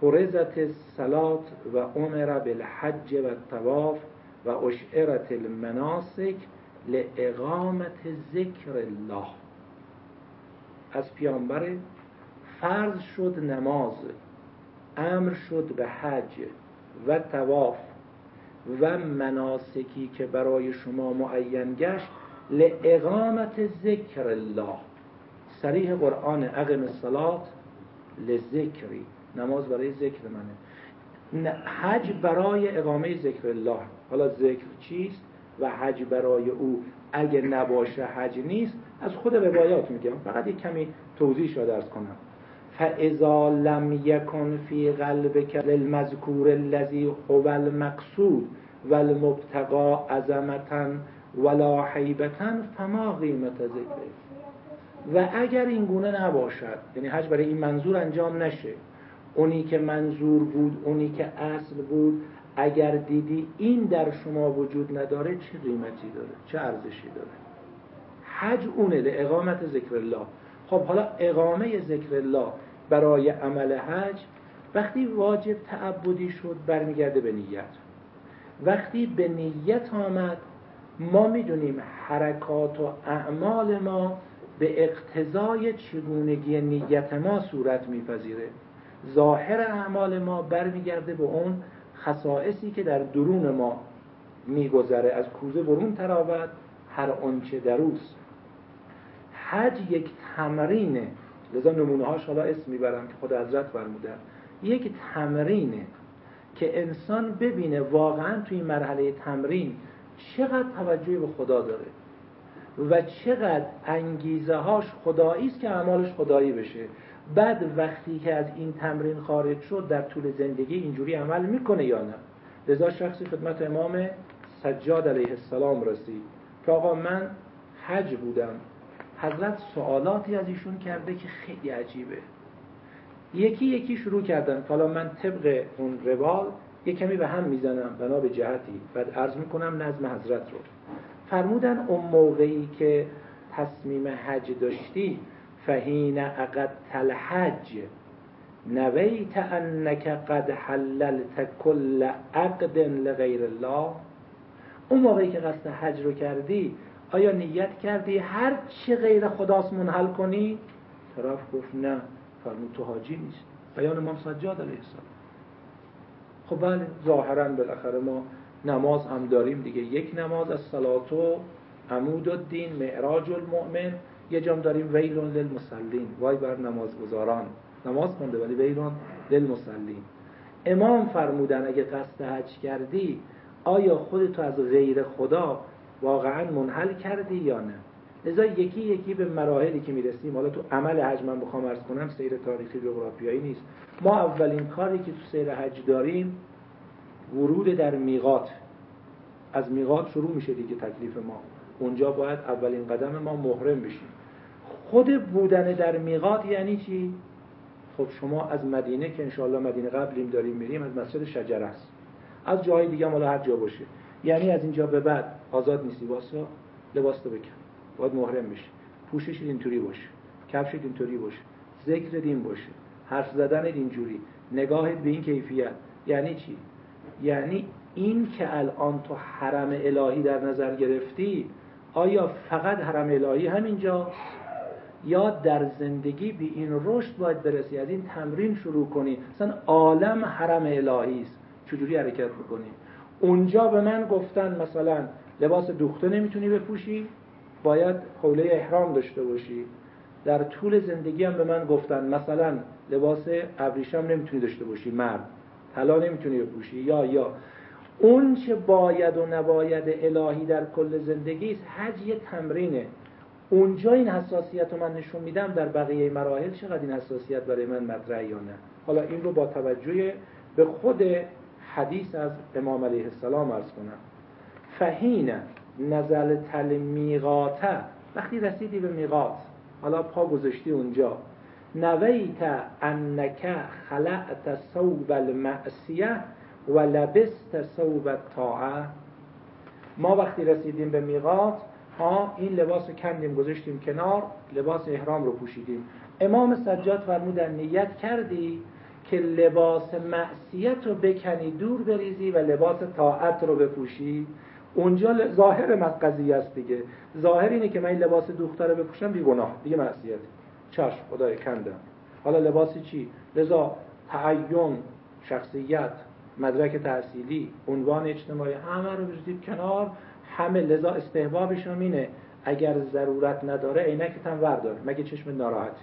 فرزت سلات و عمر بالحج و تواف و اشعرت المناسک لاقامت ذکر الله. از پیامبر فرض شد نماز امر شد به حج و تواف و مناسکی که برای شما معین گشت لاقامت ذکر الله. سریح قرآن اقم الصلات لذکری. نماز برای ذکر منه. حج برای اقامه ذکر الله. حالا ذکر چیست و حج برای او اگه نباشه حج نیست از خود روایات میگم فقط یک کمی توضیح شده درس کنم. فاذا لم یکن فی قلبک للمذکور الذی هو المقصود والمبتقا عظمتا ولا حیبتا فما قیمت ذکر و اگر این گونه نباشد یعنی حج برای این منظور انجام نشه اونی که منظور بود اونی که اصل بود اگر دیدی این در شما وجود نداره چه قیمتی داره؟ چه ارزشی داره؟ حج اونه اقامت ذکر الله. خب حالا اقامه ذکر الله برای عمل حج وقتی واجب تعبدی شد برمیگرده به نیت. وقتی به نیت آمد ما می‌دونیم حرکات و اعمال ما به اقتضای چگونگی نیت ما صورت میپذیره. ظاهر اعمال ما برمیگرده به اون خصائصی که در درون ما میگذره. از کوزه برون تراود هر آنچه دروست حج یک تمرینه لذا نمونه هاش حالا اسم می‌برم که خود حضرت فرمودن یک تمرینه که انسان ببینه واقعا توی مرحله تمرین چقدر توجه به خدا داره و چقدر انگیزه هاش خدایی است که اعمالش خدایی بشه. بعد وقتی که از این تمرین خارج شد در طول زندگی اینجوری عمل می‌کنه یا نه؟ لذا شخصی خدمت امام سجاد علیه السلام رسید که آقا من حج بودم. حضرت سوالاتی از ایشون کرده که خیلی عجیبه. یکی یکی شروع کردن. حالا من طبق اون روال یک کمی به هم می‌زنم بنا به جهتی. بعد عرض می‌کنم نظم حضرت رو. فرمودن اون موقعی که تصمیم حج داشتی فهین عقد الحج. نویت انک قد حللت کل عقد لغیر الله. اون موقعی که قصد حج رو کردی آیا نیت کردی هر چی غیر خداست منحل کنی؟ طرف گفت نه فرمود تو حاجی نیست. بیان امام سجاد علیه السلام. خب بله ظاهرا بالاخره ما نماز هم داریم دیگه. یک نماز از صلاتو عمود الدین معراج المؤمن. یه جام داریم ویلون للمسلین وای بر نمازگزاران. نماز خونده ولی ویلون للمسلین امام فرمودن اگه قصد حج کردی آیا خودتو از غیر خدا واقعا منحل کردی یا نه؟ لذا یکی یکی به مراحلی که می‌رسیم حالا تو عمل حج من بخوام ارز کنم سیر تاریخی جغرافیایی نیست. ما اولین کاری که تو سیر حج داریم ورود در میقات. از میقات شروع میشه دیگه تکلیف ما. اونجا باید اولین قدم ما محرم بشیم. خود بودن در میقات یعنی چی؟ خب شما از مدینه که انشاءالله مدینه قبلیم داریم میریم از مسجد شجر است. از جای دیگه حالا هر جا باشه. یعنی از اینجا به بعد آزاد نیستی واسه لباس تو بکن. باید محرم بشی. پوشش اینطوری باشه. کفشت اینطوری باشه. ذکر دین باشه. حرف زدن اینجوری. نگاهت به این کیفیت. یعنی چی؟ یعنی این که الان تو حرم الهی در نظر گرفتی آیا فقط حرم الهی همینجا؟ یا در زندگی به این رشد باید برسی از این تمرین شروع کنی. مثلا عالم حرم الهی است. چجوری حرکت بکنی؟ اونجا به من گفتن مثلا لباس دوخته نمی‌تونی بپوشی؟ باید حوله احرام داشته باشی. در طول زندگی هم به من گفتن مثلا لباس ابریشم نمی‌تونی داشته باشی. مرد. طلا نمی‌تونی بپوشی. یا یا. اون چه باید و نباید الهی در کل زندگی است حج یه تمرینه. اونجا این حساسیت رو من نشون میدم در بقیه مراحل چقدر این حساسیت برای من مطرح یا نه. حالا این رو با توجه به خود حدیث از امام علیه السلام ارز کنم. فهین نزل تل میقاته وقتی رسیدی به میقات حالا پا گذاشتی اونجا. نویت انک خلعت صوب المعصیه و لبست صوب الطاعه. ما وقتی رسیدیم به میقات ها این لباس کندیم گذاشتیم کنار لباس احرام رو پوشیدیم. امام سجاد فرمودن نیت کردی که لباس معصیت رو بکنی دور بریزی و لباس طاعت رو بپوشی. اونجا ظاهر قضیه است دیگه. ظاهر اینه که من این لباس دوخته رو بپوشم بیگناه دیگه معصیت. چشم خدای کندم. حالا لباسی چی؟ لذا تعین شخصیت مدرک تحصیلی عنوان اجتماعی همه رو بریزید کنار. همه لذا استحبابش هم اینه اگر ضرورت نداره عینکت هم وردار. مگه چشم ناراحت؟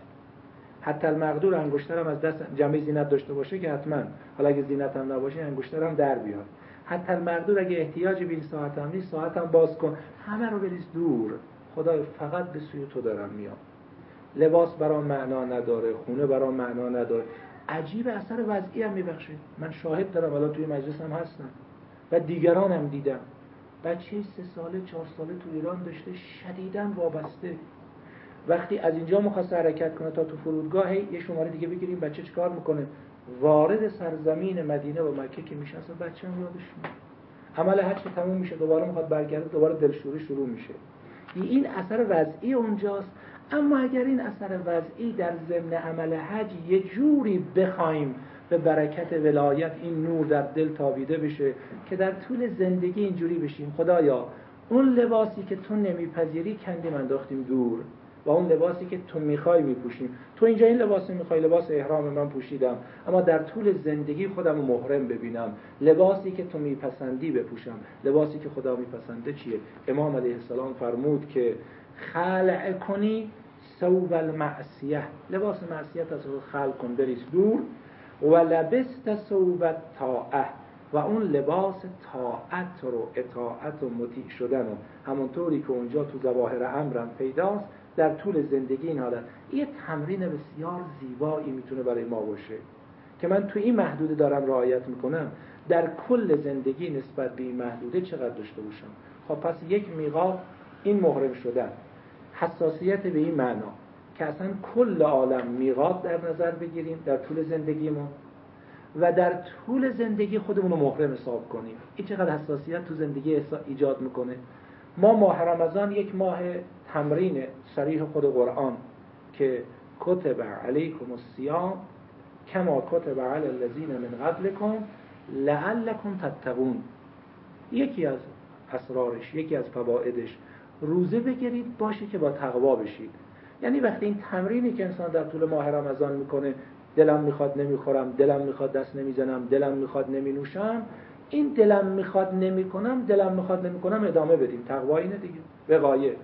حتی المقدور انگشترم از دست جمعی زینت داشته باشه که حتما. حالا اگه زینت هم نباشه انگشترم در بیاد حتی المقدور اگه احتیاج به این ساعت هم نیست ساعت هم باز کن. همه رو بریز دور. خدای فقط به سوی تو دارم میام. لباس برام معنا نداره خونه برام معنا نداره. عجیب اثر وضعی هم میبخشه من شاهد دارم الان توی هم هستم. و دیگران هم دیدم. بچه سه ساله چهار ساله تو ایران داشته شدیدن وابسته. وقتی از اینجا می‌خواست حرکت کنه تا تو فرودگاه یه شماره دیگه بگیریم بچه چیکار می‌کنه؟ وارد سرزمین مدینه و مکه که میشه اصلا بچه هم یادش عمل حج تموم میشه دوباره می‌خواد برگرده دوباره دلشوری شروع میشه. این اثر وضعی اونجاست. اما اگر این اثر وضعی در ضمن عمل حج یه جوری بخوایم به برکت ولایت این نور در دل تابیده بشه که در طول زندگی اینجوری بشیم. خدایا اون لباسی که تو نمیپذیری کندیم انداختیم دور و اون لباسی که تو می‌خوای میپوشیم. تو اینجا این لباس می‌خوای؟ لباس احرام من پوشیدم. اما در طول زندگی خودم رو محرم ببینم. لباسی که تو میپسندی بپوشم. لباسی که خدا میپسنده چیه؟ امام علیه السلام فرمود که خلع کنی ثوب المعصیه. لباس معصیت از خلق کن بریز دور. و لبست ثوب طاعه و اون لباس طاعت رو اطاعت و مطیع شدن و همونطوری که اونجا تو زواهر امرم پیداست در طول زندگی این حالت. یه تمرین بسیار زیبایی می‌تونه برای ما باشه. که من تو این محدوده دارم رعایت می‌کنم. در کل زندگی نسبت به این محدوده چقدر داشته باشم؟ خب پس یک میقات این محرم شدن. حساسیت به این معنا. که اصلا کل عالم میقات در نظر بگیریم در طول زندگیمون و در طول زندگی خودمون رو محرم حساب کنیم. این چقدر حساسیت تو زندگی ایجاد می‌کنه. ما ماه رمضان یک ماه تمرین صریح خود قرآن که کتب علیکم الصیام کما کتب علی الذین من قبلکم لعلکم تتقون. یکی از اسرارش یکی از فوائدش روزه بگیرید باشه که با تقوا بشید. یعنی وقتی این تمرینی که انسان در طول ماه رمضان می‌کنه دلم می‌خواد نمی‌خورم دلم می‌خواد دست نمی‌زنم دلم می‌خواد نمینوشم این دلم می‌خواد نمی‌کنم دلم می‌خواد نمی‌کنم ادامه بدیم. تقوا اینه دیگه. وقایه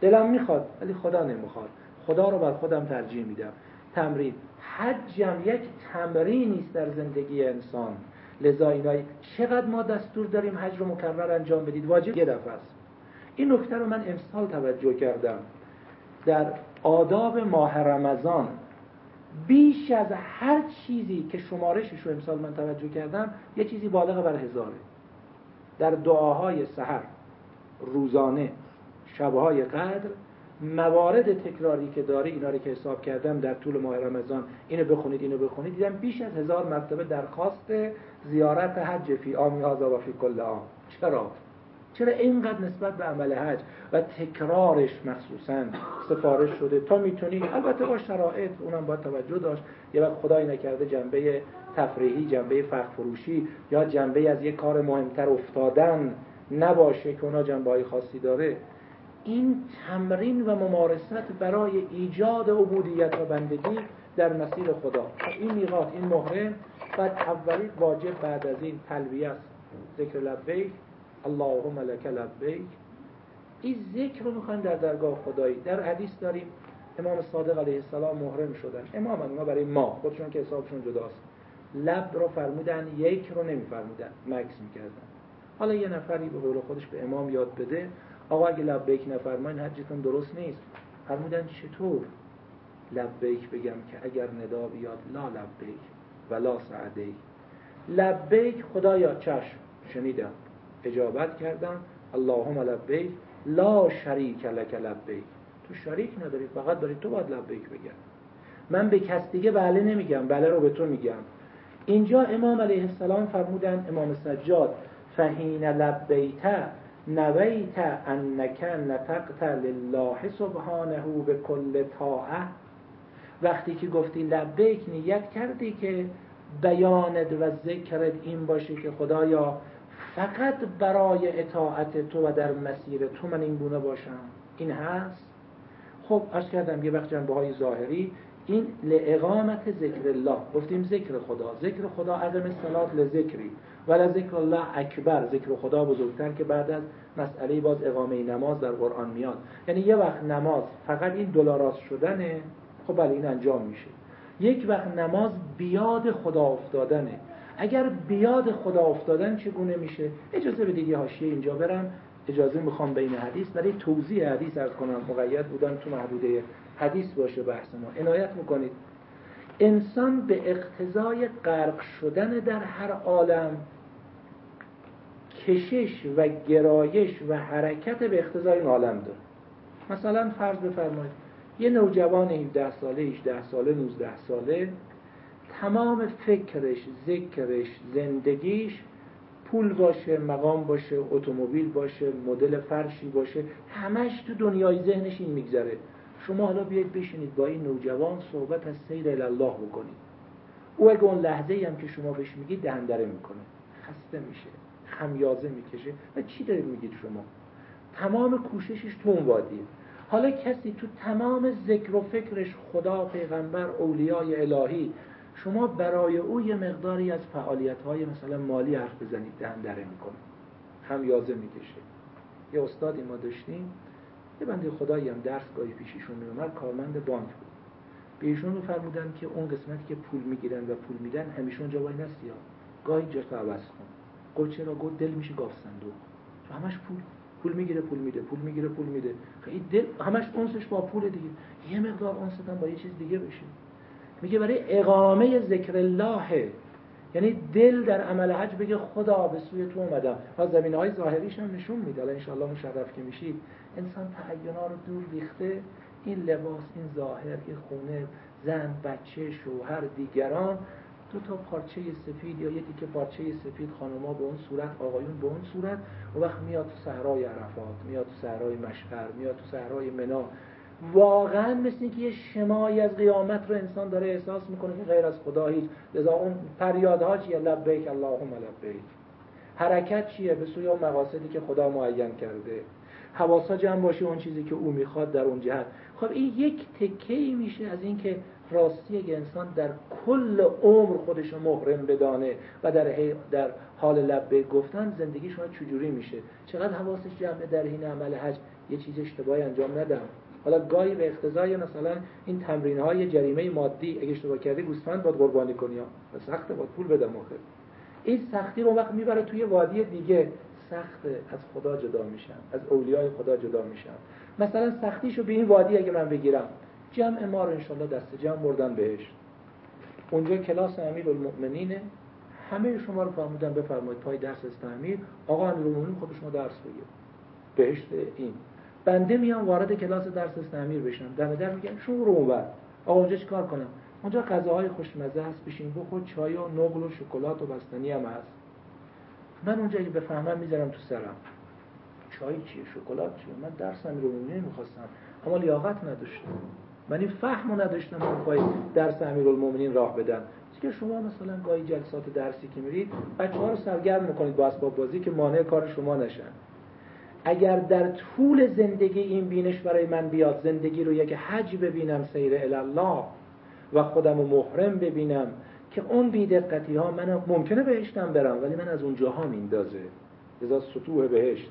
دلم می‌خواد ولی خدا نمی‌خواد. خدا رو بر خودم ترجیح میدم. تمرین. حجم یک تمرینی است در زندگی انسان. لذا اینایی چقدر ما دستور داریم حج رو مکرر انجام بدید؟ واجب یه دفعه است. این نکته رو من امسال توجه کردم. در آداب ماه رمضان. بیش از هر چیزی که شمارشش رو امسال من توجه کردم یه چیزی بالغ بر هزاره. در دعاهای سحر روزانه شبهای قدر موارد تکراری که داره اینا رو که حساب کردم در طول ماه رمضان اینو بخونید اینو بخونید دیدم بیش از هزار مرتبه درخواست زیارت حج فی آمی هازا و فی کل آم چرا؟ چرا اینقدر نسبت به عمل حج و تکرارش مخصوصا سفارش شده؟ تا می‌تونی البته با شرایط اونم باید توجه داشت. یه وقت خدای نکرده جنبه تفریحی جنبه فخ فروشی یا جنبه از یک کار مهمتر افتادن نباشه که اونا جنبه خاصی داره. این تمرین و ممارست برای ایجاد عبودیت و بندگی در مسیر خدا. این میقات این مهره بعد اولی واجب بعد از این تلبیه است. ذکر لبیک. اللهم لک لبیک این ذکر رو می‌خوایم در درگاه خدایی. در حدیث داریم امام صادق علیه السلام محرم شدن. امام اونا برای ما خودشون که حسابشون جداست. لب رو فرمودن یک رو نمیفرمودن. مکس می‌کردن. حالا یه نفری به قول خودش به امام یاد بده. آقا اگه لبیک نفرماین حجتون درست نیست. فرمودن چطور؟ لبیک بگم که اگر ندا بیاد لا لبیک ولا سعدی لبیک خدایا چشم. شنیدم. اجابت کردم اللهم لبیک لا شریک لک لبیک. تو شریک نداری فقط داری تو باید لبیک بگم من به کس دیگه بله نمیگم بله رو به تو میگم. اینجا امام علیه السلام فرمودن امام سجاد فهین لبیت نویت انک نفقت لله سبحانه به کل طاعه وقتی که گفتی لبیک نیت کردی که بیانت و ذکرت این باشه که خدایا فقط برای اطاعت تو و در مسیر تو من این گونه باشم. این هست؟ خب ارز کردم یه وقت جنبه ظاهری. این لاقامت ذکر الله. گفتیم ذکر خدا. ذکر خدا عدم صلات لذکری. ولی ذکر الله اکبر. ذکر خدا بزرگتر که بعد از مسئله باز اقامه نماز در قرآن میاد. یعنی یه وقت نماز فقط این دلاراست شدنه. خب بله این انجام میشه. یک وقت نماز بیاد خدا افتادنه. اگر بیاد خدا افتادن چگونه میشه؟ اجازه بدید یه حاشیه اینجا برم. اجازه می‌خوام بین حدیث برای توضیح حدیث از کنم. مقید بودن تو محدوده حدیث باشه بحث ما. عنایت می‌کنید. انسان به اقتضای غرق شدن در هر عالم کشش و گرایش و حرکت به اقتضای این عالم داره. مثلا فرض بفرمایید یه نوجوان 17 ساله 18 ساله 19 ساله تمام فکرش ذکرش زندگیش پول باشه مقام باشه اتومبیل باشه مدل فرشی باشه همش تو دنیای ذهنش این میگذره. شما حالا بیاید بشینید با این نوجوان صحبت از سیر الله بکنید. او اگه اون لحظه هم که شما بهش میگید دهندره می‌کنه. خسته میشه خمیازه می‌کشه. و چی دارید میگید شما؟ تمام کوششش تو اون وادیه حالا کسی تو تمام ذکر و فکرش خدا پیغمبر اولیای الهی شما برای او یه مقداری از فعالیت های مثلا مالی حرف بزنید دهن دره می‌کنه خمیازه می‌کشه. یه استادی ما داشتیم یه بنده خدایی هم درس گاهی پیششون میومد کارمند بانک بود. به ایشون فرمودن که اون قسمتی که پول می‌گیرن و پول میدن همیشه اونجا وای نستی ها گاهی جا عوض کن. گفت چرا؟ گفت دل میشه گاف صندوق. تو همش پول. پول می‌گیره پول میده پول می‌گیره پول میده. خیلی دل همش اونسش با پول دیگه. یه مقدار اونست با یه چیز دیگه بشه. میگه برای اقامه ذکر الله. یعنی دل در عمل حج بگه خدا به سوی تو اومدم. و زمین های ظاهریش هم نشون میده. الان انشاءالله مشرف که میشید انسان تعینا رو دور ریخته. این لباس این ظاهر این خونه زن بچه شوهر دیگران. دو تا پارچه سفید یا یکی که پارچه سفید خانوما به اون صورت آقایون به اون صورت. و وقت میاد تو صحرای عرفات میاد تو صحرای مشهر میاد تو صحرای منا. واقعا مثل اینکه یه شمایی از قیامت رو انسان داره احساس می‌کنه که غیر از خدا هیچ. لذا اون فریادها چیه؟ لبیک اللهم لبیک. حرکت چیه؟ به سوی اون مقاصدی که خدا معین کرده. حواسا جمع باشه اون چیزی که او می‌خواد در اون جهت. خب این یک تکه ای میشه از اینکه راستی اگه انسان در کل عمر خودش محرم بدانه و در, در حال لبه گفتن زندگی شما چجوری میشه؟ چقدر حواسش جمعه در این عمل حج؟ یه چیز اشتباهی انجام ندم. حالا گاهی به اقتضای مثلا این تمرین های جریمه مادی اگه اشتباه کردی گوسفند باید قربانی کنی ها سخته باید پول بدم آخر این سختی رو وقت می‌بره توی وادی دیگه. سخت از خدا جدا میشن از اولیای خدا جدا میشن مثلا سختیشو به این وادی اگه من بگیرم جمع ما رو انشالله دست جمع بردن بهش. اونجا کلاس امیر المؤمنینه همه شما رو فرمودن بفرمایید پای درس استعمیر آقا امیر المؤمنین خود شما درس بگیر. بهشت این. بنده میام وارد کلاس درس استعمیر بشم. دم در میگم شما رو اونور آقا اونجا چیکار کنم؟ اونجا غذاهای خوشمزه هست بشین بخور چای و نقل و شکلات و بستنی هم هست. من اونجا اگه بفهمم می‌ذارم تو سرم. چای چیه؟ شکلات چیه؟ من درس امیر المؤمنین می‌خواستم اما لیاقت نداشتم. من این فهم نداشتم من پای درس امیرالمومنین راه بدم. که شما مثلا گاهی جلسات درسی که میرید بچه ها رو سرگرم می‌کنید با اسباب بازی که مانع کار شما نشن. اگر در طول زندگی این بینش برای من بیاد زندگی رو یک حج ببینم سیر الله و خودم رو محرم ببینم که اون بیدقتی ها من ممکنه بهشتم برم ولی من از اونجاها میندازه. ازا سطوح بهشت.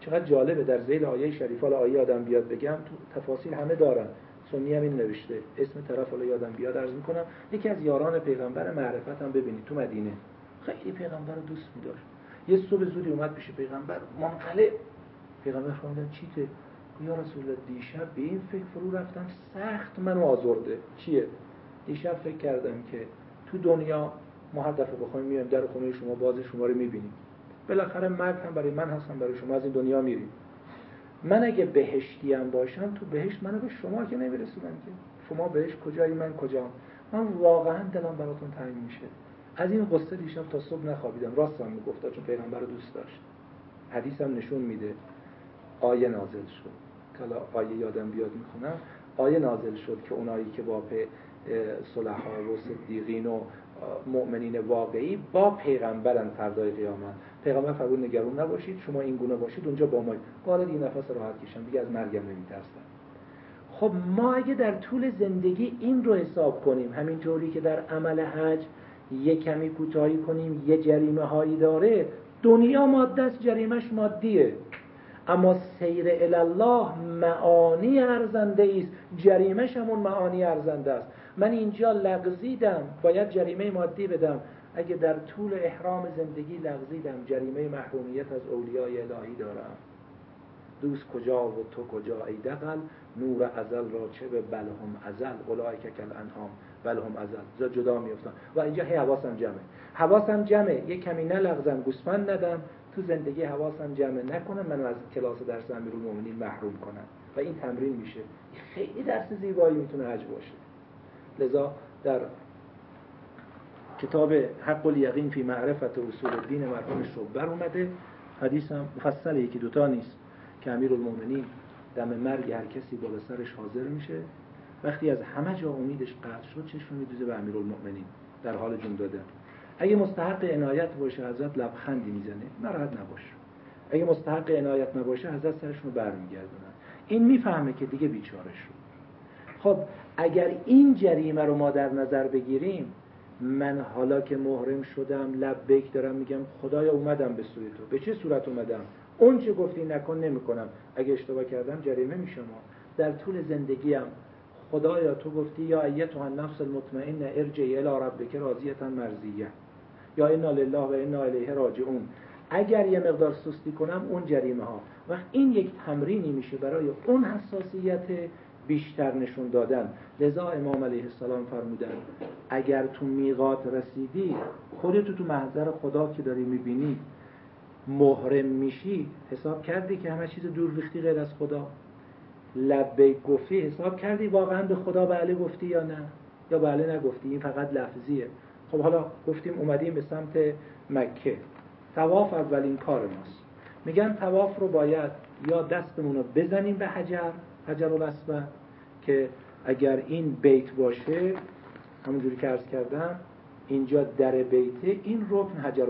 چقدر جالبه در زیل آیه شریف آیه آدم بیاد بگم تو تفاصیل همه دارن. سنی هم این نوشته. اسم طرف حالا یادم بیاد عرض می‌کنم یکی از یاران پیغمبر معرفت هم ببینید تو مدینه. خیلی پیغمبر رو دوست میداشت. یه صبح زودی اومد پیش پیغمبر منقلب. پیغمبر فرمودن چیته یا رسول الله دیشب به این فکر فرو رفتم سخت منو آزرده. چیه؟ دیشب فکر کردم که تو دنیا ما هر دفعه بخوایم میایم در خونه شما باز شما رو می‌بینیم. بالاخره مرگ هم برای من هستم برای شما از این دنیا میریم. من اگه بهشتی هم باشم تو بهشت منو به شما که نمیرسونم که. شما بهشت کجایی من کجا من واقعا دلم براتون تنگ میشه. از این قصه دیشب تا صبح نخوابیدم. راست هم میگفتا چون پیغمبر رو دوست داشت. حدیثم نشون میده. آیه نازل شد. کلا آیه یادم بیاد می‌خونم. آیه نازل شد که اونایی که با صلحا و صدیقین و مؤمنین واقعی با پیغمبرن فردای قیامت. پیغمبر فرمود نگران نباشید شما این گونه باشید اونجا با ما قال این نفس راحت کشم دیگه از مرگم نمیترسم خب ما اگه در طول زندگی این رو حساب کنیم همینطوری که در عمل حج یه کمی کوتاهی کنیم یه جریمه هایی داره دنیا ماده است جریمش مادیه. اما سیر الله معانی ارزنده است جریمش همون معانی ارزنده است. من اینجا لغزیدم. باید جریمه مادی بدم. اگه در طول احرام زندگی لغزیدم جریمه محرومیت از اولیای الهی دارم. دوست کجا و تو کجا ای دقل نور ازل را چه به بلهم ازل؟ اولای که کل انهام بلهم ازل. جدا میفتم و اینجا هی حواسم جمعه. حواسم جمعه. یه کمی نلغزم گوسفند ندم. تو زندگی حواسم جمع نکنم منو از کلاس درس امیرالمومنین محروم کنم و این تمرین میشه. خیلی درس زیبایی می‌تونه حج باشه. لذا در کتاب حق الیقین فی معرفت اصول الدین مرحوم شبر اومده. حدیث هم مفصل یکی دوتا نیست که امیر المومنین دم مرگ هر کسی بالا سرش حاضر میشه. وقتی از همه جا امیدش قطع شد چشم میدوزه به امیر المومنین در حال جون دادن. اگه مستحق عنایت باشه حضرت لبخندی می‌زنه ناراحت نباش. اگه مستحق عنایت نباشه حضرت سرشون رو برمیگردونن. این می‌فهمه که دیگه بیچاره شد. خب اگر این جریمه رو ما در نظر بگیریم من حالا که محرم شدم لبیک دارم میگم خدایا اومدم به سوی تو. به چه صورت اومدم؟ اون چه گفتی نکن نمی‌کنم. اگه اشتباه کردم جریمه میشم در طول زندگیم خدایا تو گفتی یا ایتها النفس المطمئنه ارجعی الی ربک راضیه مرضیه. یا انا لله و انا الیه راجعون. اگر یه مقدار سستی کنم اون جریمه ها و این یک تمرینی میشه برای اون حساسیت بیشتر نشون دادن. لذا امام علیه السلام فرمودن اگر تو میقات رسیدی خودتو تو محضر خدا که داری می‌بینی محرم میشی حساب کردی که همه چیز دور ریختی غیر از خدا؟ لبه گفتی حساب کردی واقعا به خدا بله گفتی یا نه؟ یا بله نگفتی؟ این فقط لفظیه. خب حالا گفتیم اومدیم به سمت مکه. تواف اولین کار ماست. میگن تواف رو باید یا دستمون رو بزنیم به حجر حجر که اگر این بیت باشه همونجوری که ارز کردم اینجا در بیته این رکن حجر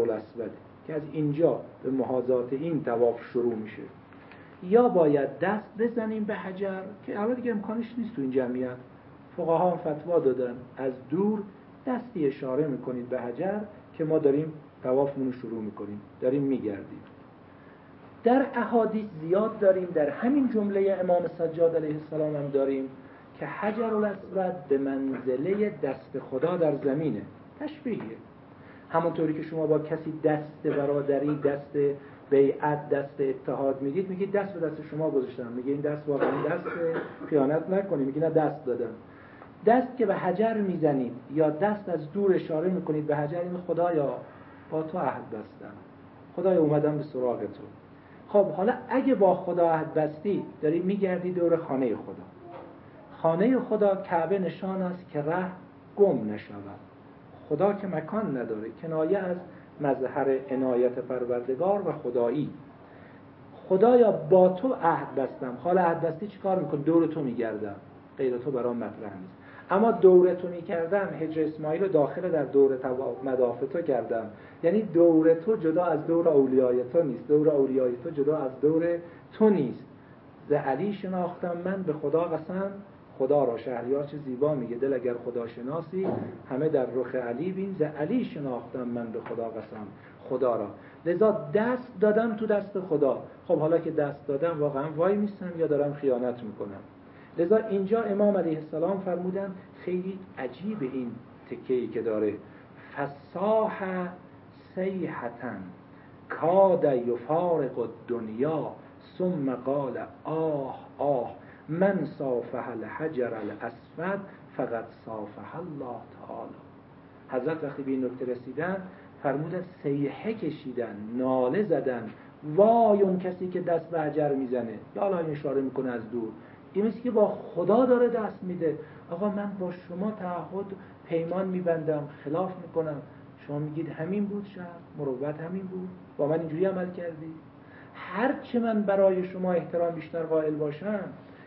که از اینجا به محاضات این تواف شروع میشه. یا باید دست بزنیم به حجر که اول دیگه امکانش نیست تو این جمعیت. فقها هم فتوا دادن از دور دستی اشاره می‌کنید به حجر که ما داریم توافمون رو شروع می‌کنیم داریم میگردیم. در احادیث زیاد داریم در همین جمله امام سجاد علیه السلام هم داریم که حجر الاسود به منزله دست خدا در زمینه. تشبیهیه. همونطوری که شما با کسی دست برادری دست بیعت دست اتحاد میگید میگید دست به دست شما گذاشتم. میگه این دست واقعا دست خیانت نکنید میگه نه دست دادم. دست که به حجر می‌زنید یا دست از دور اشاره می‌کنید به حجر این خدایا با تو عهد بستم. خدای اومدم به سراغ تو. خب حالا اگه با خدا عهد بستی داری میگردی دور خانه خدا. خانه خدا کعبه نشان است که ره گم نشود. خدا که مکان نداره کنایه از مظهر عنایت پروردگار و خدایی. خدایا با تو عهد بستم. حالا عهد بستی چیکار میکن دور تو میگردم. غیر تو برام مطرح نیست. اما دور تو می‌کردم هجر اسماعیل رو داخل در دور مدافع تو کردم یعنی دور تو جدا از دور اولیای تو نیست. دور اولیای تو جدا از دور تو نیست. ز علی شناختم من به خدا قسم. خدا را شهریار چه زیبا میگه. دل اگر خدا شناسی همه در رخ علی بین. ز علی شناختم من به خدا قسم. خدا را. لذا دست دادم تو دست خدا. خب حالا که دست دادم واقعا وای میستم یا دارم خیانت می‌کنم. لذا اینجا امام علیه السلام فرمودن خیلی عجیب این تکهی که داره. فساح سیحتن کاد یفارق دنیا ثم قال آه آه من صافح الحجر الاسفد فقط صافح الله تعالی حضرت وقتی به این نکته رسیدن فرمودن سیحه کشیدن ناله زدن. وای اون کسی که دست به حجر می‌زنه. یا الله اشاره می‌کنه از دور. این مثل که با خدا داره دست میده. آقا من با شما تعهد پیمان میبندم خلاف می‌کنم. شما میگید همین بود شهر مروت همین بود. با من اینجوری عمل کردی؟ هرچه من برای شما احترام بیشتر قائل باشم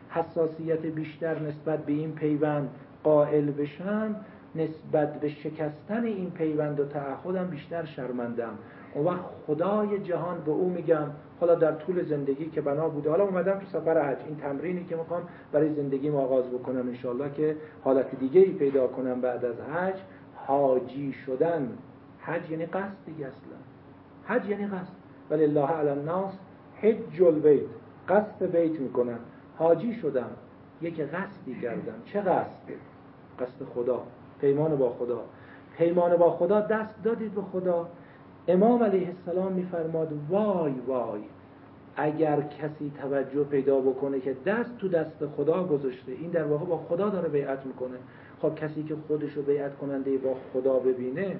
حساسیت بیشتر نسبت به این پیوند قائل بشم نسبت به شکستن این پیوند و تعهدم بیشتر شرمندم. اون وقت خدای جهان به او میگم. حالا در طول زندگی که بنا بوده. حالا اومدم تو سفر حج. این تمرینی که می‌خوام برای زندگی آغاز بکنم انشالله که حالت دیگه ای پیدا کنم بعد از حج. حاجی شدن. حج یعنی قصد دیگه اصلا. حج یعنی قصد. ولی الله علی الناس حج البیت. قصد بیت می‌کنم حاجی شدم. یک قصدی کردم. چه قصد؟ قصد خدا. پیمان با خدا. پیمان با خدا. دست دادید به خدا. امام علیه السلام میفرماد وای وای اگر کسی توجه پیدا بکنه که دست تو دست خدا گذاشته این در واقع با خدا داره بیعت می‌کنه. خب کسی که خودش رو بیعت کننده با خدا ببینه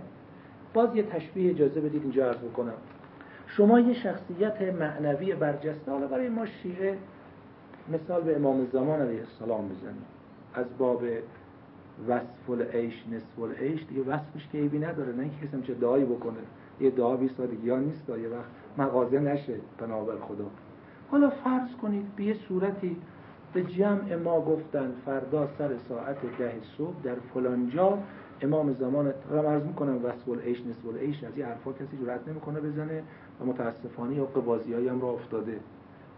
باز یه تشبیه اجازه بدید اینجا عرض بکنم. شما یه شخصیت معنوی برجسته حالا برای ما شیعه مثال به امام زمان علیه السلام بزنیم. از باب وصف العیش نصف العیش دیگه وصفش که ایبی نداره نه اینکه کسی چه دعایی بکنه. یه دعا بی سادگی ها نیست یه وقت مغازه نشه بنابر خدا. حالا فرض کنید به یه صورتی به جمع ما گفتن فردا سر ساعت ده صبح در فلانجا امام زمان را عرض می‌کنم وصف العیش نصف العیش از این حرفا کسی جرأت نمی‌کنه بزنه و متاسفانه یا قبازی هم را افتاده.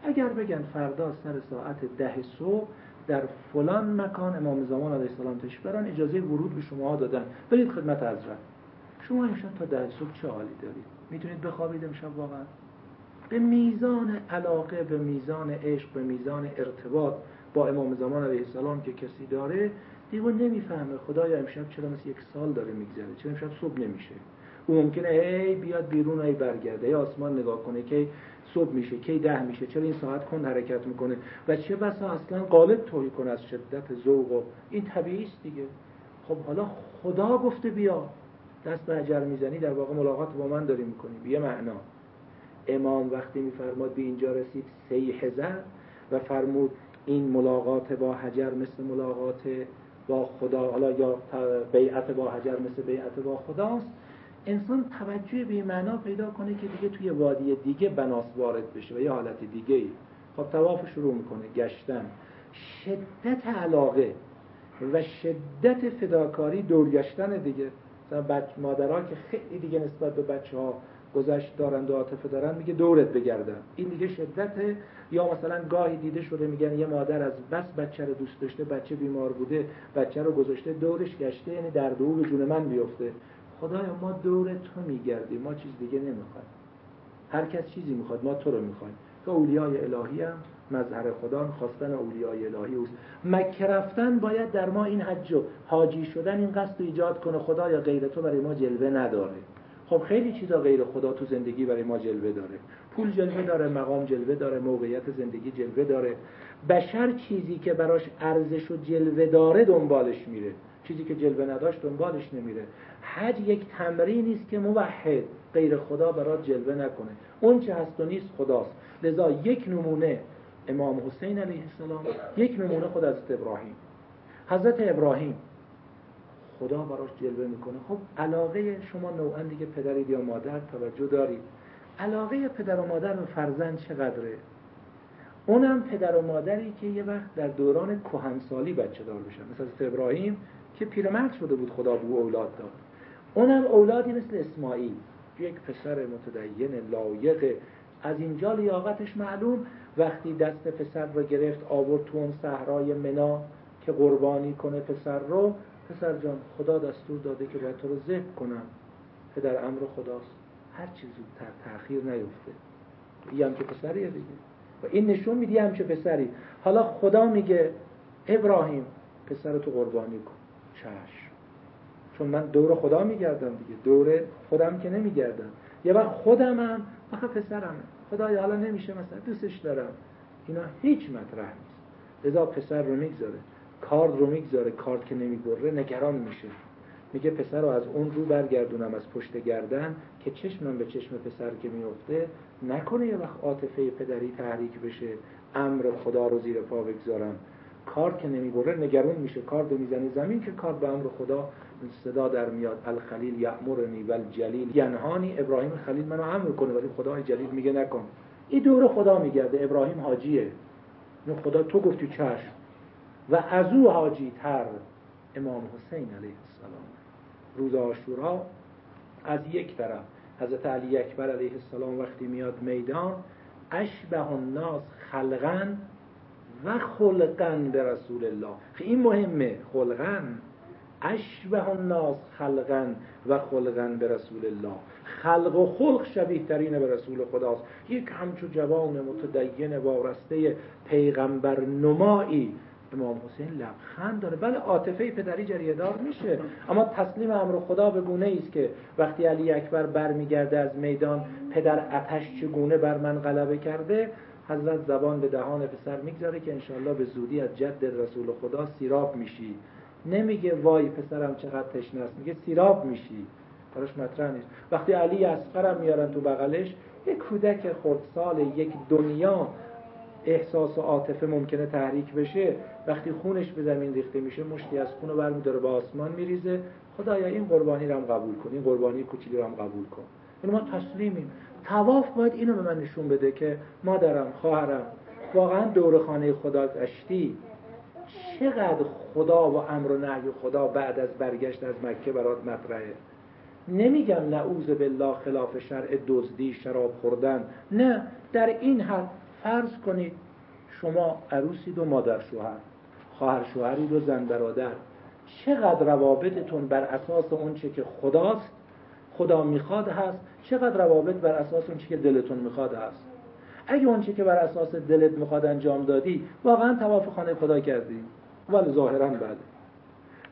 اگر بگن فردا سر ساعت ده صبح در فلان مکان امام زمان علیه السلام تشریف برن اجازه ورود به شما دادن. برید خدمت حضرت. شما امشب تا ده صبح چه حالی دارید؟ می‌تونید بخوابید امشب واقعا؟ به میزان علاقه به میزان عشق به میزان ارتباط با امام زمان علیه السلام که کسی داره دیگه نمی‌فهمه. خدایا امشب چرا مثل یک سال داره میگذره؟ چرا امشب صبح نمیشه؟ او ممکنه هی بیاد بیرون هی برگرده یا آسمان نگاه کنه که صبح میشه کی ده میشه چرا این ساعت کن حرکت می‌کنه؟ و چه بسا اصلا قالب توی کنه از شدت ذوق و این طبیعی است دیگه. خب حالا خدا گفته بیا. دست به عجر می‌زنی در واقع ملاقات با من داری می‌کنی. به یه معنا. امام وقتی میفرماد به اینجا رسید سیح زد و فرمود این ملاقات با حجر مثل ملاقات با خدا حالا یا بیعت با حجر مثل بیعت با خداست. انسان توجه به معنا پیدا کنه که دیگه توی وادی دیگه بناس وارد بشه و یه حالت دیگه ای خب تواف شروع می‌کنه گشتن. شدت علاقه و شدت فداکاری دور گشتن دیگه. مثلا بچ مادرها که خیلی دیگه نسبت به بچه ها گذشت دارند و عاطفه دارن میگه دورت بگردن این دیگه شدته. یا مثلا گاهی دیده شده میگن یه مادر از بس بچه رو دوست داشته بچه بیمار بوده بچه رو گذاشته دورش گشته یعنی در دو به جون من بیفته. خدایا ما دور تو میگردیم. ما چیز دیگه نمی‌خوایم. هر کس چیزی می‌خواد ما تو رو می‌خوایم. تو اولیای الهی هم مظهر خدا خواستن اولیای الهی اوست. مکه رفتن باید در ما این حج و حاجی شدن این قصد ایجاد کنه. خدا یا غیر تو برای ما جلوه نداره. خب خیلی چیزا غیر خدا تو زندگی برای ما جلوه داره. پول جلوه داره مقام جلوه داره موقعیت زندگی جلوه داره. بشر چیزی که براش ارزش و جلوه داره دنبالش میره. چیزی که جلوه نداشت دنبالش نمیره. حج یک تمرینی است که موحد غیر خدا برات جلوه نکنه. اون چه هست و نیست خداست. لذا یک نمونه امام حسین علیه السلام یک نمونه خود حضرت ابراهیم. حضرت ابراهیم. خدا براش جلوه می‌کنه. خب علاقه شما نوعا دیگه پدرید یا مادر توجه دارید. علاقه پدر و مادر به فرزند چقدره؟ اونم پدر و مادری که یه وقت در دوران کهنسالی بچه دار بشن. مثل ابراهیم که پیرمرد شده بود خدا به اولاد داد. اونم اولادی مثل اسماعیل. یک پسر متدین لایق از اینجا لیاقتش معلوم. وقتی دست پسر رو گرفت آورد تو اون صحرای منا که قربانی کنه پسر رو. پسر جان خدا دستور داده که باید تو رو ذبح کنم. پدر امر خداست. هر چیز زودتر تاخیر نیفته. این که پسریه دیگه. و این نشون میدی هم که پسری. حالا خدا میگه ابراهیم پسر تو قربانی کن. چشم. چون من دور خدا میگردم دیگه. دور خودم که نمیگردم. یه وقت خودم هم آخه پسرمه. خدای حالا نمیشه مثلا دوستش دارم. اینا هیچ مطرح نیست. لذا پسر رو می‌گذاره. کارد رو می‌گذاره. کارد که نمی‌بره نگران میشه. میگه پسر رو از اون رو برگردونم از پشت گردن که چشمم به چشم پسر که میفته نکنه یه وقت عاطفه پدری تحریک بشه. امر خدا رو زیر پا بگذارم. کار که نمی‌بره نگران میشه. کار رو می‌زنه زمین که کار به امر خدا صدا در میاد. الخلیل یأمرنی والجلیل ینهانی. ابراهیم خلیل منو امر کنه ولی خدا جلیل میگه نکن. این دور خدا میگرده. ابراهیم حاجیه. خدا تو گفتی چشم. و از او حاجی تر امام حسین علیه السلام. روز آشورا از یک طرف. حضرت علی اکبر علیه السلام وقتی میاد میدان اشبه الناس خلقن و خلقن به رسول الله. این مهمه. خلقن اشبه الناس خلقن و خلقن به رسول الله. خلق و خلق شبیه ترین به رسول خداست. یک همچو جوان متدین وارسته پیغمبر نمایی. امام حسین لبخند داره. بله عاطفه پدری جریه دار میشه. اما تسلیم امر خدا به گونه است که وقتی علی اکبر برمیگرده از میدان پدر اتش چگونه بر من غلبه کرده؟ حضرت زبان به دهان پسر می‌گذاره که انشالله به زودی از جد رسول خدا سیراب میشی. نمیگه وای پسرم چقدر تشنه است. میگه سیراب میشی. براش مطرح نیست. وقتی علی اصغرم میارن تو بغلش یک کودک خردسال یک دنیا احساس و عاطفه ممکنه تحریک بشه. وقتی خونش به زمین ریخته میشه مشتی از خون رو برمیداره به آسمان میریزه. خدایا این قربانی رو هم قبول کن. این قربانی کوچیکی رو هم قبول کن. این ما تسلیمیم. تواف باید اینو به من نشون بده که مادرم خواهرم واقعا دور خانه خدا گشتی. چقدر خدا و امر و نهی خدا بعد از برگشت از مکه برات مطرحه؟ نمیگم نعوذ بالله خلاف شرع دزدی شراب خوردن. نه در این حد فرض کنید شما عروسید و مادر شوهر خواهر شوهرید و زن برادر. چقدر روابطتون بر اساس اون چه که خداست خدا می‌خواد هست چقدر روابط بر اساس اون چه که دلتون می‌خواد هست. اگه اون چه که بر اساس دلت می‌خواد انجام دادی واقعا تواف خانه خدا کردی. ولی ظاهرا بله.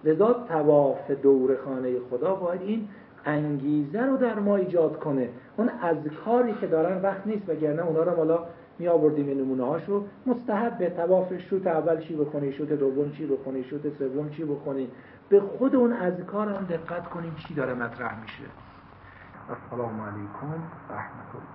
لذا تواف دور خانه خدا باید این انگیزه رو در ما ایجاد کنه. اون از کاری که دارن وقت نیست وگرنه اونا رو حالا می آوردیم این نمونه هاشو مستحب به تواف شوت اول چی بکنی شوت دوم چی بکنی شوت سوم چی بکنی به خود اون اذکار هم دقت کنیم چی داره مطرح میشه. السلام علیکم رحمت الله.